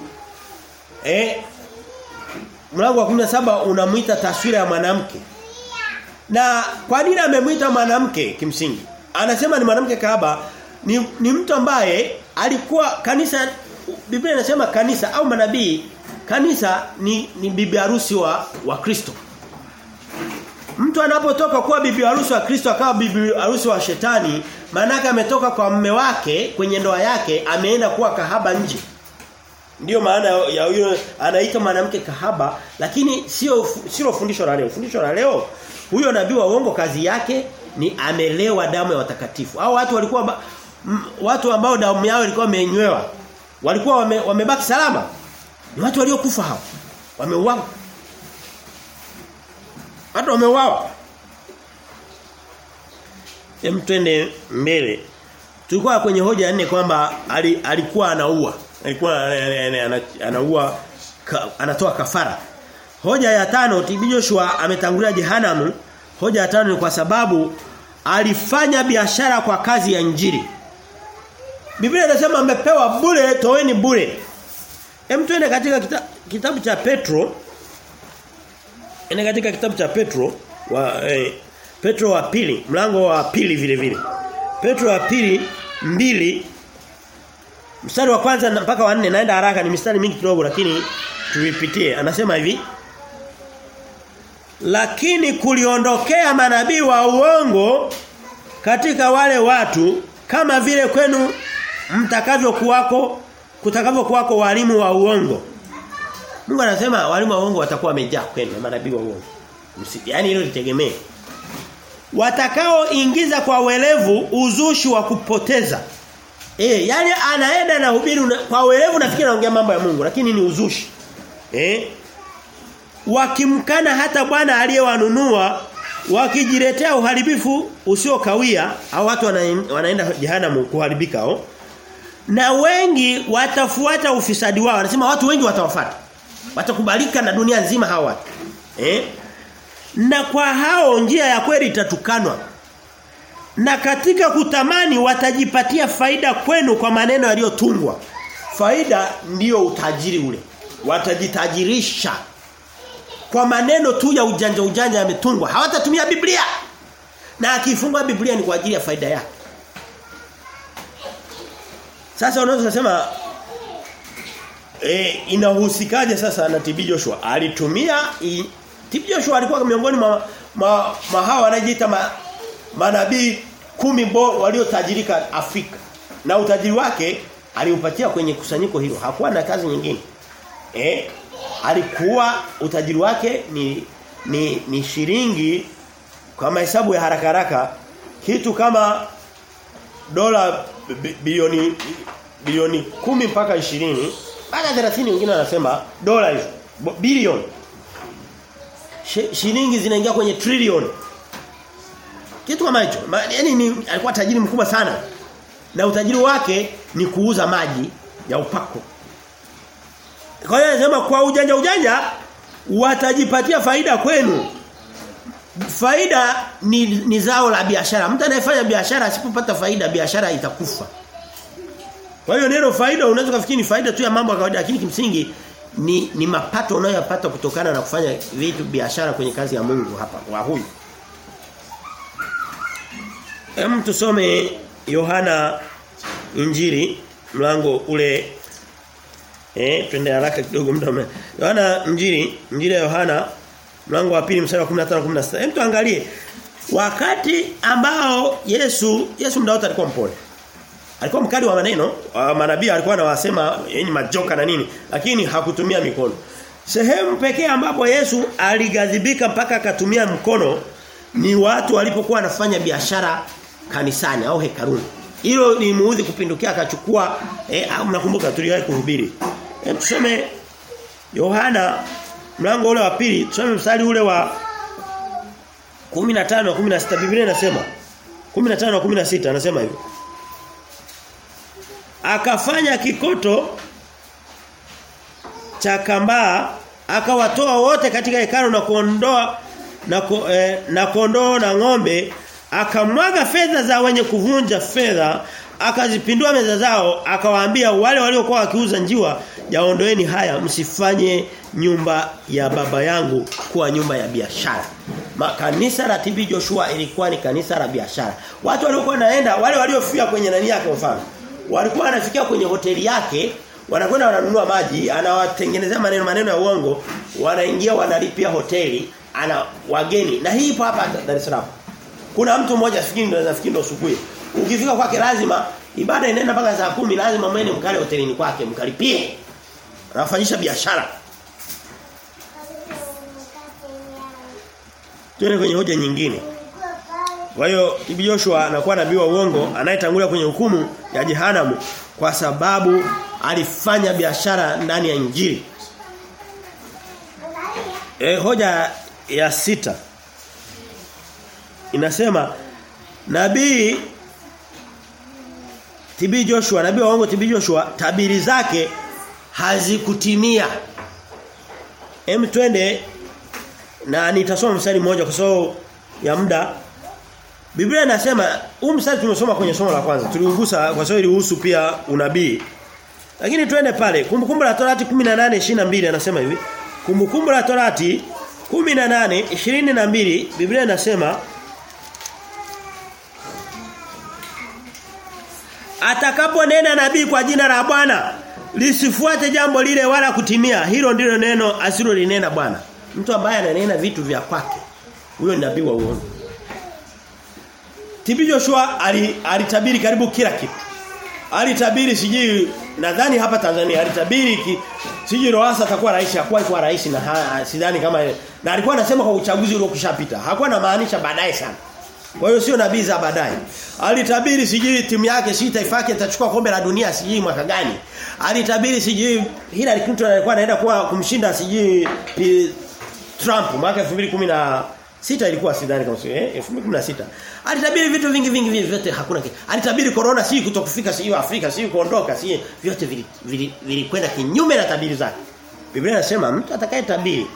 Speaker 1: eh mlango wa 17 unamuita taswira ya mwanamke. Na kwa nini amemwita mwanamke kimsingi? Anasema ni mwanamke kahaba ni, ni mtu ambaye alikuwa kanisa Biblia inasema kanisa au manabii kanisa ni ni bibi harusi wa wa Kristo. Mtu anapotoka kuwa bibi harusi wa Kristo akawa bibi harusi wa shetani, maana ametoka kwa mume wake kwenye ndoa yake ameenda kuwa kahaba nje. Ndiyo maana ya huyo anaitwa mwanamke kahaba, lakini sio sio fundisho la leo. Fundisho la leo huyo nabii wa uongo kazi yake ni amelewa damu ya watakatifu. Hao watu walikuwa ba, m, watu ambao damu yao ilikuwa imenywewa. Walikuwa wame, wamebaki salama. Ni watu waliokufa hao. Wameuawa. Watu wameuawa. Hem twende mbele. Tulikuwa kwenye hoja nne kwamba alikuwa anaua. Alikuwa anaua anatoa kafara. Hoja ya tano TB Joshua ametangulia jehanamu. Hoja ya tano ni kwa sababu alifanya biashara kwa kazi ya injili. Biblia inasema amepewa bure, toweni bure. Hem twende katika kita, kitabu cha Petro. Ene katika kitabu cha Petro wa eh, Petro wa pili, mlango wa pili vile vile. Petro wa pili mbili mstari wa kwanza mpaka wa nne naenda haraka ni mistari mingi kidogo lakini tuipitie. Anasema hivi Lakini kuliondokea manabii wa uongo katika wale watu kama vile kwenu mtakavyokuwako kutakavyokuwako walimu wa uongo. Mungu anasema walimu wa uongo watakuwa wamejaa kwenu manabii wa uongo. Yaani hilo litegemee. Watakaoingiza kwa welevu uzushi wa kupoteza. Eh, yani anaenda na hubiri kwa uelevu nafikiri anaongea mambo ya Mungu lakini ni uzushi. Eh? Wakimkana hata Bwana aliyewanunua wakijiletea uharibifu usiokawia au watu wanaenda jehanamu kuharibika au Na wengi watafuata ufisadi wao. Anasema watu wengi watawafuata. Watakubalika na dunia nzima hawa watu. Eh? Na kwa hao njia ya kweli itatukanwa. Na katika kutamani watajipatia faida kwenu kwa maneno yaliyotungwa. Faida ndiyo utajiri ule. Watajitajirisha kwa maneno tu ya ujanja ujanja yametungwa. Hawatatumia Biblia. Na akifungwa Biblia ni kwa ajili ya faida yake. Sasa unaweza kusema eh inahusikaje sasa na TB Joshua? Alitumia TB Joshua alikuwa miongoni mwa ma, ma hawa wanajiita ma, manabii kumi waliotajirika Afrika. Na utajiri wake aliupatia kwenye kusanyiko hilo. Hakuwa na kazi nyingine. Eh alikuwa utajiri wake ni ni ni shilingi kwa mahesabu ya haraka haraka kitu kama dola bilioni bilioni kumi mpaka ishirini mpaka 30 wengine wanasema dola hizo bilioni shilingi zinaingia kwenye trilioni kitu kama hicho yani ni alikuwa tajiri mkubwa sana na utajiri wake ni kuuza maji ya upako kwa hiyo anasema kwa ujanja ujanja watajipatia faida kwenu. Faida ni, ni zao la biashara. Mtu anayefanya biashara asipopata faida biashara itakufa. Kwa hiyo neno faida unaweza kufikiri ni faida tu ya mambo ya kawaida lakini kimsingi ni ni mapato unayoyapata kutokana na kufanya vitu biashara kwenye kazi ya Mungu hapa wa huyu. Hem tusome Yohana Injili mlango ule eh twende haraka kidogo mdomo. Yohana Injili Injili ya Yohana mlango wa pili mstari wa 15 16. Hem tuangalie wakati ambao Yesu Yesu muda alikuwa mpole. Alikuwa mkali wa maneno, manabii alikuwa anawasema yenye majoka na nini, lakini hakutumia mikono. Sehemu pekee ambapo Yesu aligadhibika mpaka akatumia mkono ni watu walipokuwa wanafanya biashara kanisani au hekaluni. Hilo ni muudhi kupindukia akachukua eh, mnakumbuka tuliwahi kuhubiri. Eh, tusome Yohana mlango ule wa pili, tusome mstari ule wa 15 na 16 Biblia inasema 15 na 16 anasema hivyo. Akafanya kikoto cha kambaa akawatoa wote katika hekalu na kuondoa na ku, eh, na kondoo na ng'ombe akamwaga fedha za wenye kuvunja fedha akazipindua meza zao akawaambia wale waliokuwa wakiuza njiwa yaondoeni haya msifanye nyumba ya baba yangu kuwa nyumba ya biashara. Kanisa la TB Joshua ilikuwa ni kanisa la biashara. Watu waliokuwa naenda wale waliofia kwenye nani yake mfano walikuwa wanafikia kwenye hoteli yake wanakwenda wananunua maji anawatengenezea maneno maneno ya uongo wanaingia wanalipia hoteli ana wageni. Na hii ipo hapa Dar es Salaam kuna mtu mmoja fikiri ndio anafikiri ndio sukuye ukifika kwake lazima ibada inaenda mpaka saa kumi lazima mwende mkale hotelini kwake mkalipie anafanyisha biashara Tuende kwenye hoja nyingine. Kwa hiyo Bibi Joshua anakuwa nabii wa uongo anayetangulia kwenye hukumu ya jehanamu kwa sababu alifanya biashara ndani ya injili. E, hoja ya sita inasema nabii TB Joshua nabii waongo TB Joshua tabiri zake hazikutimia. Hem twende na nitasoma mstari mmoja kwa sababu ya muda. Biblia inasema huu mstari tumesoma kwenye somo la kwanza. Tuliugusa kwa sababu ilihusu pia unabii. Lakini twende pale. Kumbukumbu la Torati 18:22 anasema hivi. Kumbukumbu la Torati 18:22 Biblia inasema Atakaponena nabii kwa jina la Bwana lisifuate jambo lile wala kutimia. Hilo ndilo neno asilolinena Bwana. Mtu ambaye ananena vitu vya kwake. Huyo ni nabii wa uongo. Tibi Joshua alitabiri karibu kila kitu. Alitabiri sijui nadhani hapa Tanzania alitabiri ki, sijui atakuwa rais hakuwa kwa rais na sidhani kama na alikuwa anasema kwa uchaguzi uliokushapita. Hakuwa anamaanisha baadaye sana. Kwa hiyo sio nabii za baadaye. Alitabiri sijui timu yake si taifa yake itachukua kombe la dunia sijui mwaka gani. Alitabiri sijui Hillary Clinton alikuwa anaenda kuwa kumshinda sijui Trump mwaka 2016 ilikuwa sidhani kama sio eh 2016 alitabiri vitu vingi vingi vingi vyote hakuna kitu alitabiri corona si kutokufika si Afrika si kuondoka si vyote vilikwenda vili, vili kinyume na tabiri zake Biblia inasema mtu atakayetabiri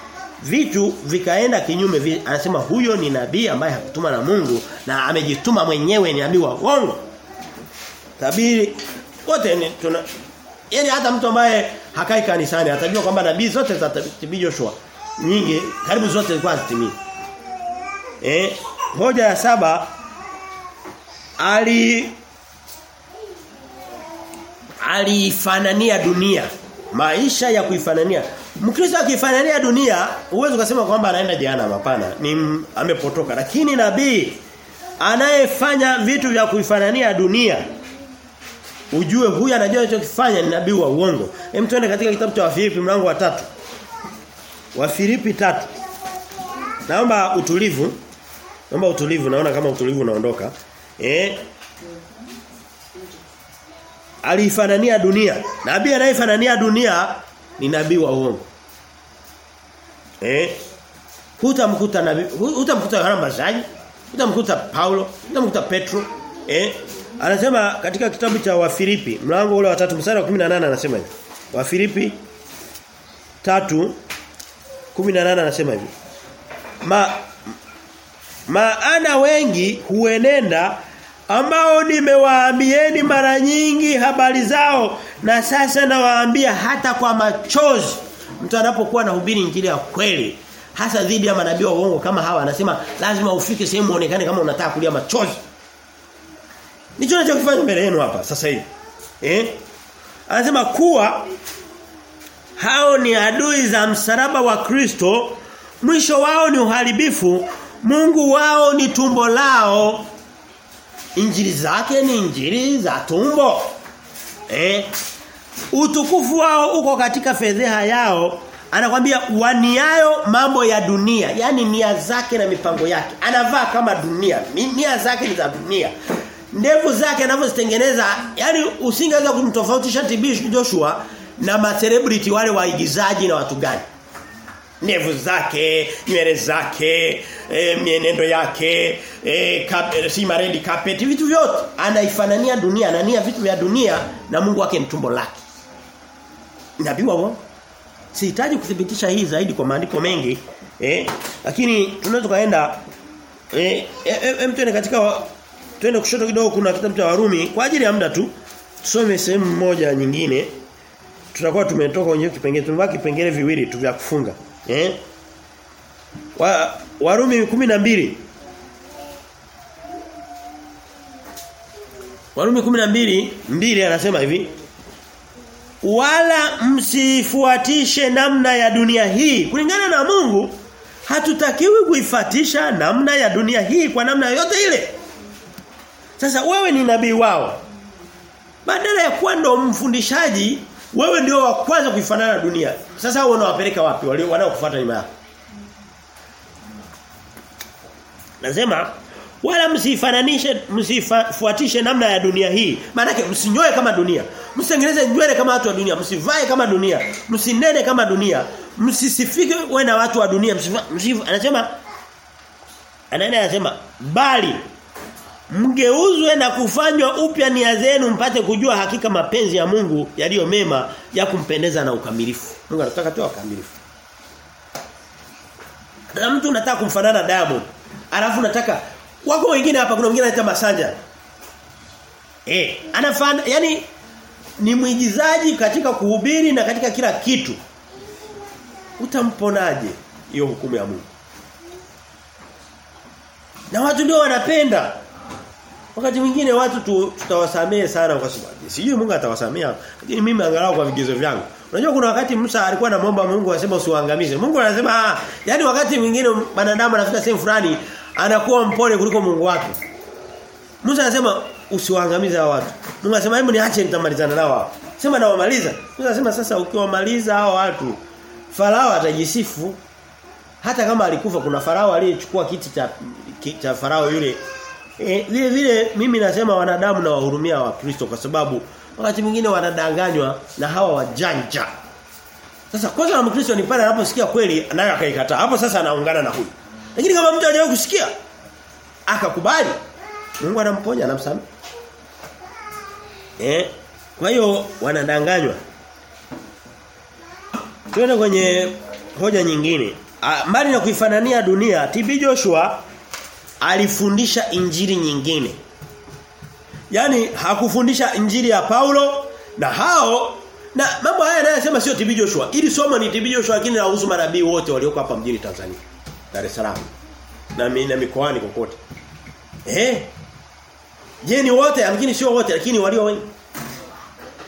Speaker 1: vitu vikaenda kinyume vi, anasema huyo ni nabii ambaye hakutuma na Mungu na amejituma mwenyewe ni nabii wa uongo tabiri wote ni tuna yani hata mtu ambaye hakai kanisani atajua kwamba nabii zote za nabii Joshua nyingi karibu zote zilikuwa zitimii. Eh, hoja ya saba ali alifanania dunia. Maisha ya kuifanania. Mkristo akifanania dunia, uwezo kusema kwamba anaenda jehanamu hapana. Ni amepotoka. Lakini nabii anayefanya vitu vya kuifanania dunia ujue huyu anajua anachokifanya ni nabii wa uongo. Hem tuende katika kitabu cha Wafilipi mlango wa tatu Wafilipi tatu Naomba utulivu. Naomba utulivu naona kama utulivu unaondoka. Eh Alifanania dunia. Nabii anayefanania dunia ni nabii wa uongo. Eh Hutamkuta nabii, hutamkuta Yohana Mbatizaji, hutamkuta Paulo, hutamkuta Petro. Eh Anasema katika kitabu cha Wafilipi mlango ule wa 3 mstari wa 18 anasema hivi. Wafilipi 3 18 anasema hivi. Ma maana wengi huenenda ambao nimewaambieni mara nyingi habari zao na sasa nawaambia hata kwa machozi Mtu anapokuwa anahubiri injili ya kweli hasa dhidi ya manabii wa uongo kama hawa anasema lazima ufike sehemu uonekane kama unataka kulia machozi. Nicho nachokifanya mbele yenu hapa sasa hivi. Eh? Anasema kuwa hao ni adui za msalaba wa Kristo, mwisho wao ni uharibifu, Mungu wao ni tumbo lao. Injili zake ni injili za tumbo. Eh? Utukufu wao uko katika fedheha yao. Anakwambia waniayo mambo ya dunia, yani nia zake na mipango yake. Anavaa kama dunia, nia zake ni za dunia. Ndevu zake anavyozitengeneza, yani usingeweza kumtofautisha TB Joshua na ma wale waigizaji na watu gani. Ndevu zake, nywele zake, e, mienendo yake, e, kap, si maredi carpet, vitu vyote anaifanania dunia, anania vitu vya dunia na Mungu wake ni tumbo lake. Nabii wao Sihitaji kuthibitisha hii zaidi kwa maandiko mengi, eh, lakini tunaweza kaenda eh, eh, e, twende katika twende kushoto kidogo kuna kitabu cha Warumi kwa ajili ya muda tu. Tusome sehemu moja nyingine. Tutakuwa tumetoka kwenye kipengele tumebaki kipengele viwili tu vya kufunga. Eh? Wa, Warumi 12 Warumi 12 mbili anasema hivi. Wala msifuatishe namna ya dunia hii. Kulingana na Mungu hatutakiwi kuifuatisha namna ya dunia hii kwa namna yote ile. Sasa wewe ni nabii wao. Badala ya kuwa ndo mfundishaji wewe ndio wa kwanza kuifanana na dunia sasa hao unawapeleka wapi wale wanaokufuata nyuma yako Nasema wala msifananishe msifuatishe namna ya dunia hii. Maana yake msinyoe kama dunia. Msitengeneze nywele kama watu wa dunia, msivae kama dunia, msinene kama dunia, msisifike wewe na watu wa dunia. Msifu, anasema anaenda anasema bali mgeuzwe na kufanywa upya nia zenu mpate kujua hakika mapenzi ya Mungu yaliyo mema ya kumpendeza na ukamilifu. Mungu anataka tu ukamilifu. Na mtu unataka kumfanana Diamond. Alafu nataka wako wengine hapa kuna mwingine anaita Masanja. Eh, anafanya yani ni mwigizaji katika kuhubiri na katika kila kitu. Utamponaje hiyo hukumu ya Mungu? Na watu ndio wanapenda. Wakati mwingine watu tu, tutawasamee sana kwa sababu sijui Mungu atawasamea lakini mimi angalau kwa vigezo vyangu. Unajua kuna wakati Musa alikuwa anaomba Mungu asema usiwaangamize. Mungu anasema ah, yani wakati mwingine wanadamu anafika sehemu fulani anakuwa mpole kuliko Mungu wake. Musa anasema usiwaangamize hao watu. Mungu anasema hebu niache nitamalizana nao hao. Sema na wamaliza. Musa anasema sasa ukiwamaliza hao watu Farao atajisifu hata kama alikufa kuna Farao aliyechukua kiti cha cha Farao yule E, vile vile mimi nasema wanadamu na wahurumia wa Kristo kwa sababu wakati mwingine wanadanganywa na hawa wajanja. Sasa kwanza na Mkristo ni pale anaposikia kweli naye akaikataa. Hapo sasa anaungana na huyu. Lakini kama mtu aliyewahi kusikia akakubali Mungu anamponya anamsamehe. Eh? Kwa hiyo wanadanganywa. Tuende kwenye hoja nyingine. Mbali na kuifanania dunia, TB Joshua alifundisha injili nyingine. Yaani hakufundisha injili ya Paulo na hao na mambo haya anayosema sio TB Joshua. Ili somo ni TB Joshua lakini nahusu manabii wote walioko hapa mjini Tanzania. Dar es Salaam. Na mimi na mikoani kokote. Eh? Je, ni wote lakini sio wote lakini walio wengi.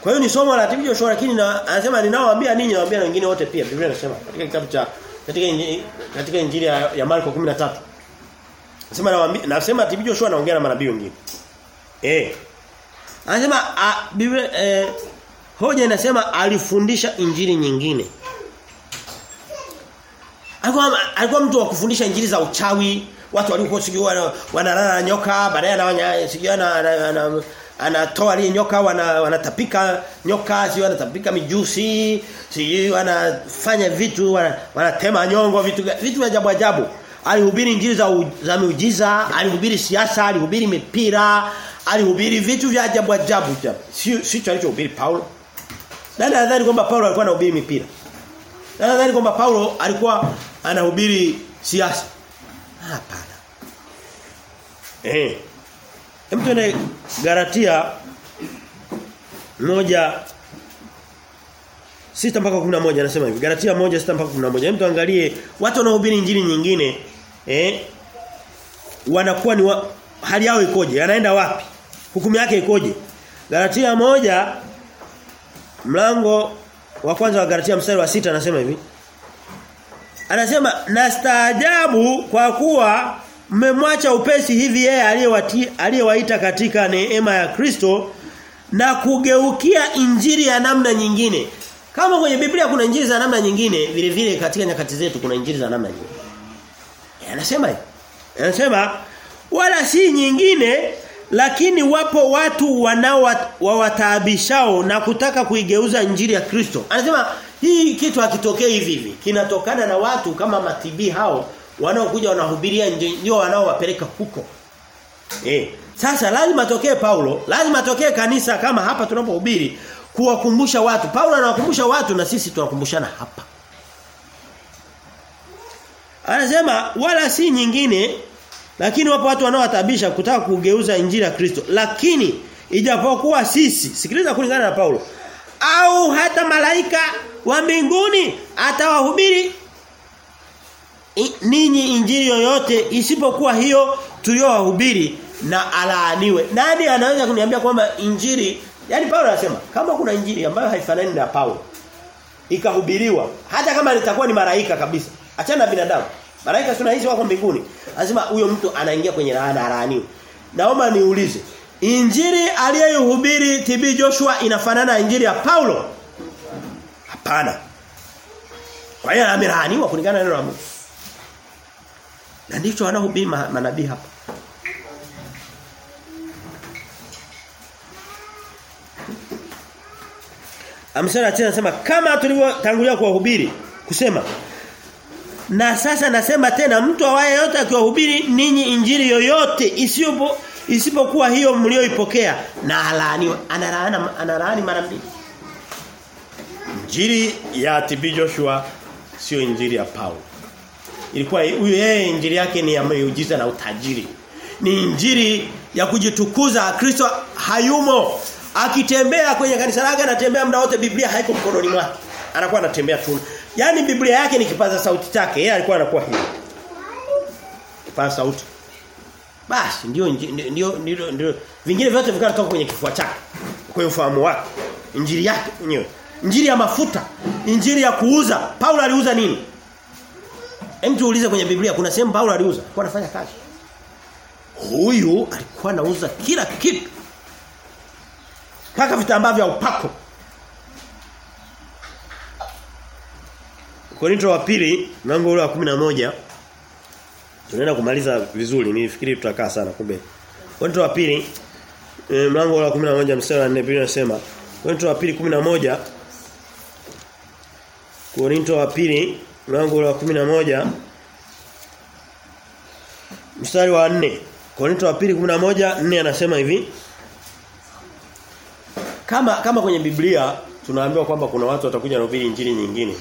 Speaker 1: Kwa hiyo ni somo la TB Joshua lakini na anasema ninaowaambia ninyi nawaambia na wengine wote pia. Biblia inasema katika kitabu cha katika katika injili ya, ya Marko 13. Nasema nawaambia nasema TB Joshua anaongea na manabii wengine. Eh. Anasema Biblia eh, hoja inasema alifundisha injili nyingine. Alikuwa alikuwa mtu wa kufundisha injili za uchawi, watu walikuwa sijui wanalala na nyoka, baadaye anawanya sijui ana anatoa ile nyoka wana, wanatapika nyoka, sio wanatapika mijusi, sijui anafanya vitu wanatema wana nyongo vitu vitu vya ajabu ajabu alihubiri injili za, u, za miujiza, alihubiri siasa, alihubiri mipira, alihubiri vitu vya ajabu ajabu. Si si Paulo. Nani nadhani kwamba Paulo alikuwa anahubiri mipira? Nani nadhani kwamba Paulo alikuwa anahubiri siasa? Hapana. Eh. Hem tuende Galatia moja 6 mpaka 11 anasema hivi. Galatia 1 6 mpaka 11. Mtu angalie watu wanaohubiri injili nyingine eh wanakuwa ni wa, hali yao ikoje? Anaenda wapi? Hukumu yake ikoje? Galatia moja mlango wa kwanza wa Galatia mstari wa sita anasema hivi. Anasema nastaajabu kwa kuwa mmemwacha upesi hivi yeye aliyewaita katika neema ya Kristo na kugeukia injili ya namna nyingine. Kama kwenye Biblia kuna injili za namna nyingine, vile vile katika nyakati zetu kuna injili za namna nyingine. E, anasema. Anasema wala si nyingine lakini wapo watu wanaowataabishao na kutaka kuigeuza injili ya Kristo. Anasema hii kitu hakitokee hivi hivi. Kinatokana na watu kama matibii hao wanaokuja wanahubiria ndio wanaowapeleka huko. Eh, sasa lazima tokee Paulo, lazima tokee kanisa kama hapa tunapohubiri kuwakumbusha watu. Paulo anawakumbusha watu na sisi tunakumbushana hapa. Anasema wala si nyingine lakini wapo watu wanaowatabisha kutaka kugeuza injili ya Kristo. Lakini ijapokuwa sisi, sikiliza kulingana na Paulo, au hata malaika wa mbinguni atawahubiri ninyi injili yoyote isipokuwa hiyo tuliyowahubiri na alaaniwe. Nani anaweza kuniambia kwamba injili yani Paulo anasema kama kuna injili ambayo haifanani na Paulo ikahubiriwa hata kama litakuwa ni maraika kabisa achana na binadamu. Maraika malaika hizi wako mbinguni? Lazima huyo mtu anaingia kwenye laana alaaniwe. Naomba niulize injili aliyohubiri TB Joshua inafanana na injili ya Paulo? Hapana. Kwa hiyo amelaaniwa kulingana na neno la Mungu. Na ndicho wanahubiri manabii hapa Amsara tena anasema kama tulivyotangulia kuwahubiri kusema na sasa nasema tena mtu awaye yote akiwahubiri ninyi injili yoyote isiyopo isipokuwa hiyo mlioipokea na alaaniwa analaana analaani mara mbili. Injili ya TB Joshua sio injili ya Paulo. Ilikuwa huyo yeye injili yake ni ya miujiza na utajiri. Ni injili ya kujitukuza Kristo hayumo akitembea kwenye kanisa lake anatembea muda wote Biblia haiko mkononi mwake. Anakuwa anatembea tu. Yaani Biblia yake ni kipaza sauti chake. Yeye alikuwa anakuwa hivi. Kipaza sauti. Basi ndio ndio ndio ndio. Vingine vyote vikatoka kwenye kifua chake. Kwenye ufahamu wake. Injili yake mwenyewe. Injili ya mafuta. Injili ya kuuza. Paulo aliuza nini? Hem tuulize kwenye Biblia kuna sehemu Paulo aliuza. Alikuwa anafanya kazi. Huyu alikuwa anauza kila kitu mpaka vitambaa vya upako. Korinto wa pili mlango ule wa 11 tunaenda kumaliza vizuri nilifikiri tutakaa sana kumbe. Korinto wa pili e, mlango ule wa 11 mstari wa 4 Biblia inasema Korinto wa pili 11 Korinto wa pili mlango ule wa 11 mstari wa 4 Korinto wa pili 11 4 anasema hivi kama kama kwenye Biblia tunaambiwa kwamba kuna watu watakuja kuhubiri injili nyingine.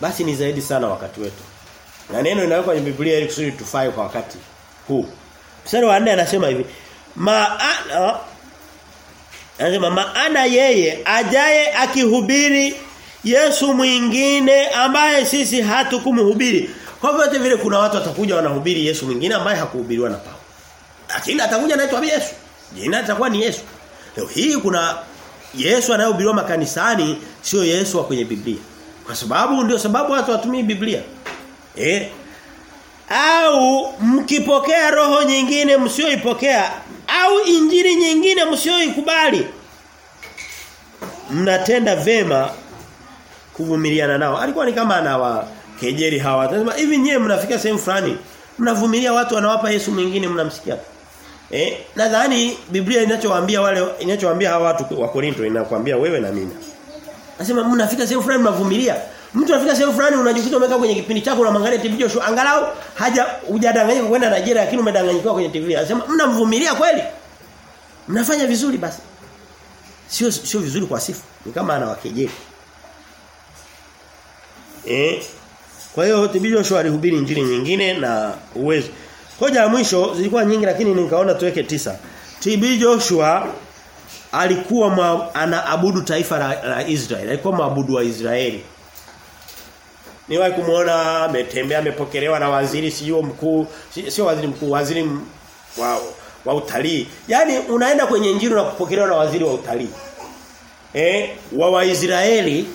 Speaker 1: Basi ni zaidi sana wakati wetu. Na neno linawekwa kwenye Biblia ili kusudi tufae kwa wakati huu. Mstari wa 4 anasema hivi maana anasema maana yeye ajaye akihubiri Yesu mwingine ambaye sisi hatukumhubiri kwa vyote vile kuna watu watakuja wanahubiri Yesu mwingine ambaye hakuhubiriwa na Paulo. Lakini atakuja anaitwa Yesu. Jina litakuwa ni Yesu Leo hii kuna Yesu anayehubiriwa makanisani sio Yesu wa kwenye Biblia. Kwa sababu ndio sababu watu watumii Biblia. Eh? Au mkipokea roho nyingine msioipokea au injili nyingine msioikubali. Mnatenda vema kuvumiliana nao. Alikuwa ni kama anawa kejeli hawa. Anasema hivi nyewe mnafikia sehemu fulani mnavumilia watu wanawapa Yesu mwingine mnamsikia. Eh, nadhani Biblia inachowaambia wale inachowaambia hawa watu wa Korinto inakwambia wewe na mimi. Nasema mnafika sehemu fulani mnavumilia. Mtu anafika sehemu fulani unajikuta umekaa kwenye kipindi chako unamwangalia TV show angalau haja hujadanganyika kwenda Nigeria lakini umedanganyikiwa kwenye TV. Anasema mnamvumilia kweli? Mnafanya vizuri basi. Sio sio vizuri kwa sifa. Ni kama anawakejeli. Eh kwa hiyo TV Joshua alihubiri injili nyingine na uwezo Hoja ya mwisho zilikuwa nyingi lakini nikaona tuweke tisa. TB Joshua alikuwa ma, anaabudu taifa la, la Israeli. Alikuwa maabudu wa Israeli. Niwahi kumuona ametembea amepokelewa na waziri sio mkuu, sio waziri mkuu, waziri wa wa utalii. Yaani unaenda kwenye njiro na kupokelewa na waziri wa utalii. Eh, wa Waisraeli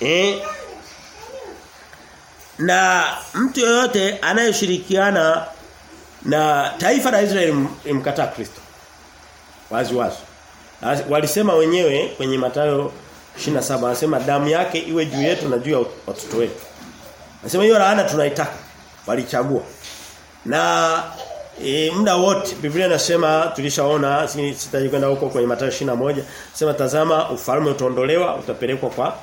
Speaker 1: eh na mtu yoyote anayeshirikiana na taifa la Israeli imkataa Kristo. Wazi wazi. Walisema wenyewe kwenye Mathayo 27 wanasema damu yake iwe juu yetu na juu ya watoto wetu. Anasema hiyo laana tunaitaka. Walichagua. Na e, muda wote Biblia inasema tulishaona sitaji kwenda huko kwenye Mathayo 21 sema tazama ufalme utaondolewa utapelekwa kwa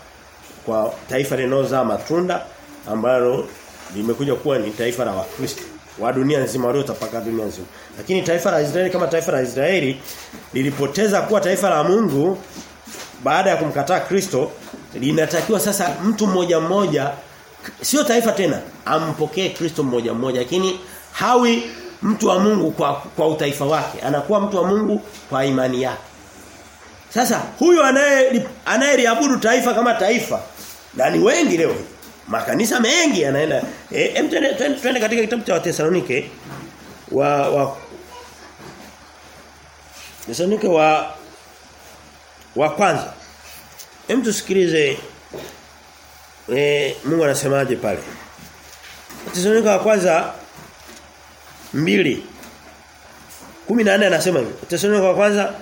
Speaker 1: kwa taifa linalozaa matunda ambalo limekuja kuwa ni taifa la Wakristo wa dunia nzima waliotapaka dunia nzima. Lakini taifa la Israeli kama taifa la Israeli lilipoteza kuwa taifa la Mungu baada ya kumkataa Kristo linatakiwa sasa mtu mmoja mmoja sio taifa tena ampokee Kristo mmoja mmoja. Lakini hawi mtu wa Mungu kwa kwa utaifa wake. Anakuwa mtu wa Mungu kwa imani yake. Sasa huyo anaye anayeliabudu taifa kama taifa na ni wengi leo makanisa mengi yanaenda. Eh twende twende katika kitabu cha Wathesalonike. Wa wa Thesalonike wa wa kwanza. Hem tusikilize eh Mungu anasemaje pale. Thessalonike wa kwanza mbili. 14 anasema hivi. Thessalonike wa kwanza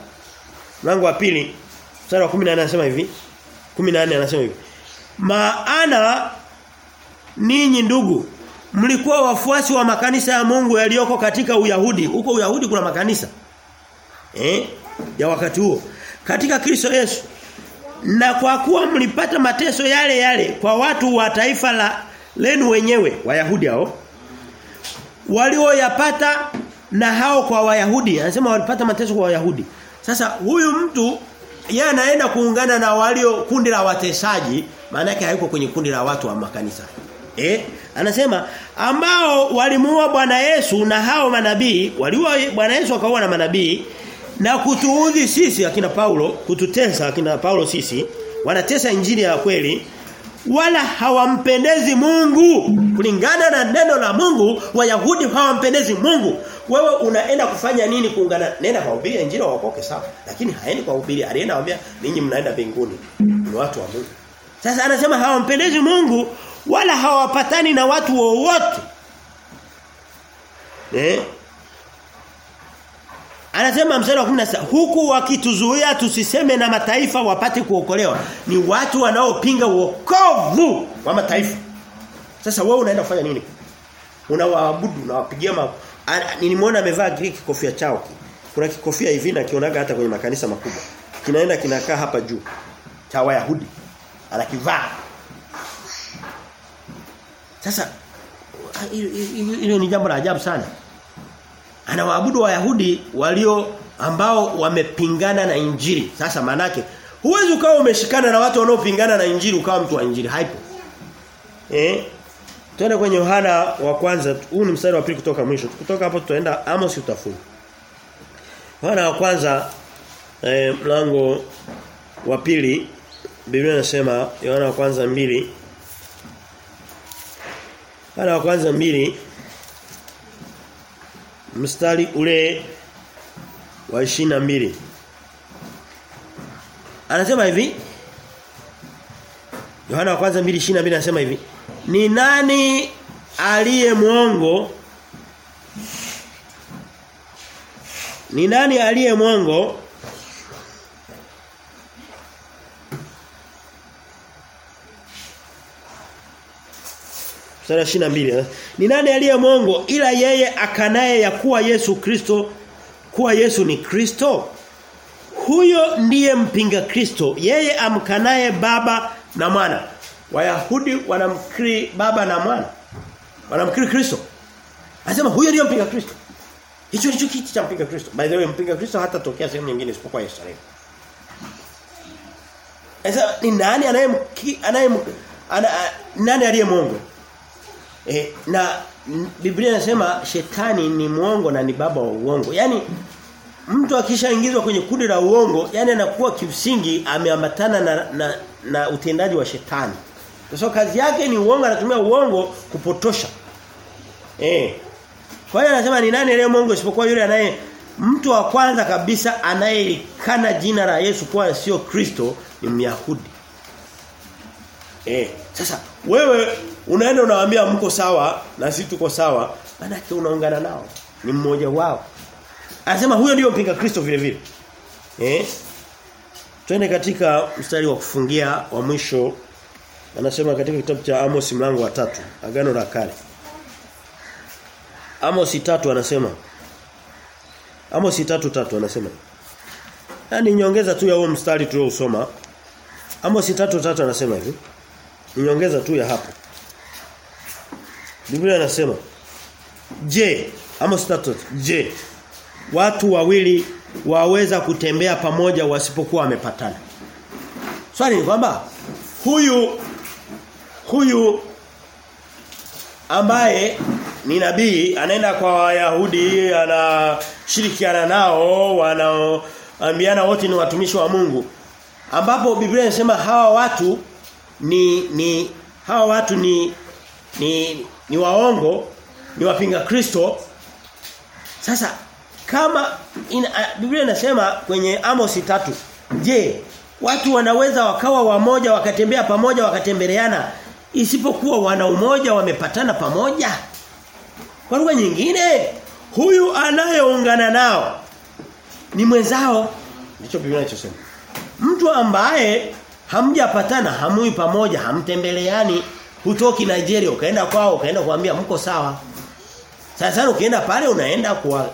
Speaker 1: mlango wa pili mstari wa 14 anasema hivi. 14 anasema hivi. Maana ninyi ndugu mlikuwa wafuasi wa makanisa ya Mungu yaliyoko katika Uyahudi. Huko Uyahudi kuna makanisa eh ya wakati huo katika Kristo Yesu. Na kwa kuwa mlipata mateso yale yale kwa watu wa taifa la lenu wenyewe Wayahudi hao walioyapata na hao kwa Wayahudi anasema walipata mateso kwa Wayahudi. Sasa huyu mtu yeye anaenda kuungana na walio kundi la watesaji maana yake hayuko kwenye kundi la watu wa makanisa. Eh? Anasema ambao walimuua Bwana Yesu na hao manabii, waliua Bwana Yesu akaua na manabii na kutuudhi sisi akina Paulo, kututesa akina Paulo sisi, wanatesa injili ya kweli wala hawampendezi Mungu. Kulingana na neno la Mungu wayahudi hawampendezi Mungu. Wewe unaenda kufanya nini kuungana nenda kuhubiri injili waokoke sawa lakini haendi kuhubiri alienda anambia ninyi mnaenda mbinguni ni watu wa Mungu. Sasa anasema hawampendezi Mungu wala hawapatani na watu wowote eh Anasema mstari wa 16 huku wakituzuia tusiseme na mataifa wapate kuokolewa. Ni watu wanaopinga wokovu wa mataifa. Sasa wewe unaenda kufanya nini? Unawaabudu, unawapigia ma Nilimwona amevaa Greek kofia chao. Kuna kikofia hivi na kionaga hata kwenye makanisa makubwa. Kinaenda kinakaa hapa juu. Cha Wayahudi. Anakivaa. Sasa hilo ni jambo la ajabu sana. Anawaabudu wayahudi walio ambao wamepingana na injili. Sasa manake huwezi ukawa umeshikana na watu wanaopingana na injili ukawa mtu wa injili. Haipo. Eh? Tuende kwenye Yohana wa kwanza. Huu ni mstari wa pili kutoka mwisho. Kutoka hapo tutaenda Amos utafunga Yohana wa kwanza eh, mlango wa pili. Biblia inasema Yohana wa kwanza mbili Yohana wa kwanza mbili. Mstari ule wa mbili. Anasema hivi. Yohana wa kwanza 2:22 anasema hivi. Ni nani aliye mwongo? Ni nani aliye mwongo Sura 22 Ni nani aliye mwongo ila yeye akanaye ya kuwa Yesu Kristo? Kuwa Yesu ni Kristo? Huyo ndiye mpinga Kristo. Yeye amkanaye baba na mwana. Wayahudi wanamkiri baba na mwana. Wanamkiri Kristo. Anasema huyo ndiye mpinga Kristo. Hicho ndicho kiti cha mpinga Kristo. By the way mpinga Kristo hata tokea sehemu nyingine isipokuwa Yerusalemu Sasa ni nani anayemki anayem ana, nani aliye mwongo E, na Biblia inasema shetani ni muongo na ni baba wa uongo. Yaani mtu akishaingizwa kwenye kundi la uongo, yani anakuwa kimsingi ameambatana na, na na utendaji wa shetani. Kwa so, kazi yake ni uongo anatumia uongo kupotosha. Eh. Kwa hiyo anasema ni nani leo Mungu isipokuwa yule anaye mtu wa kwanza kabisa anayelikana jina la Yesu kuwa sio Kristo ni Myahudi. Eh, sasa wewe unaenda unawaambia mko sawa na sisi tuko sawa, maana unaungana nao. Ni mmoja wao. Anasema huyo ndio mpinga Kristo vile vile. Eh? Twende katika mstari wa kufungia wa mwisho. Anasema katika kitabu cha Amos mlango wa tatu Agano la Kale. Amos tatu anasema Amos tatu tatu anasema Yaani nyongeza tu ya huo mstari tuliosoma. Amos tatu tatu anasema hivi. Nyongeza tu ya hapo. Biblia inasema Je, Amos tatu je watu wawili waweza kutembea pamoja wasipokuwa wamepatana. Swali ni kwamba huyu huyu ambaye ni nabii anaenda kwa Wayahudi anashirikiana nao wanaoambiana wote ni watumishi wa Mungu ambapo Biblia inasema hawa watu ni ni hawa watu ni ni ni waongo ni wapinga Kristo. Sasa kama ina, Biblia inasema kwenye Amos tatu je watu wanaweza wakawa wamoja wakatembea pamoja wakatembeleana isipokuwa wana umoja wamepatana pamoja? Kwa lugha nyingine huyu anayeungana nao ni mwenzao. Ndicho Biblia inachosema. Mtu ambaye hamjapatana hamui pamoja hamtembeleani. Hutoki Nigeria ukaenda kwao ukaenda kuambia mko sawa. Sasa ukienda pale unaenda kwa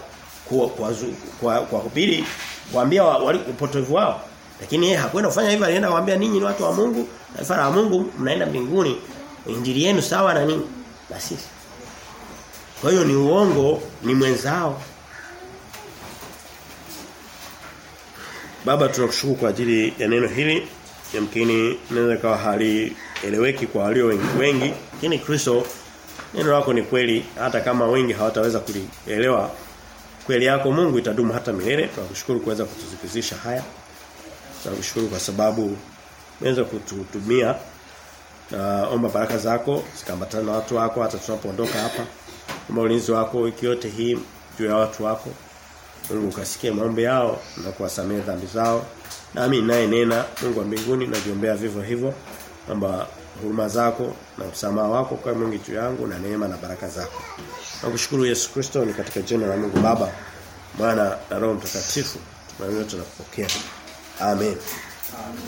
Speaker 1: kwa kwa kwa, kwa kupili kuambia walipotovu wao. Lakini yeye hakwenda kufanya hivyo alienda kuambia ninyi ni watu wa Mungu taifa la Mungu mnaenda mbinguni. Injili yenu sawa na nini na sisi kwa hiyo ni uongo ni mwenzao. Baba tunakushukuru kwa ajili ya neno hili yamkini inaweza kawa hali eleweki kwa walio wengi, wengi. Lakini Kristo neno lako ni kweli. Hata kama wengi hawataweza kulielewa kweli yako Mungu itadumu hata milele. Tunakushukuru kuweza kutuzikizisha haya. Tunakushukuru kwa sababu umeweza kututumia. Na omba baraka zako zikambatana na watu wako hata tunapoondoka hapa. Omba ulinzi wako wiki yote hii juu ya watu wako. Mungu ukasikie maombi yao na kuwasamehe dhambi zao nami naye nena Mungu wa mbinguni najiombea vivyo hivyo kwamba huruma zako na msamaha wako kwa Mungu juu yangu na neema na baraka zako Nakushukuru Yesu Kristo ni katika jina la Mungu Baba, Mwana na Roho Mtakatifu. Tunaomba tunapokea. Amen. Amen.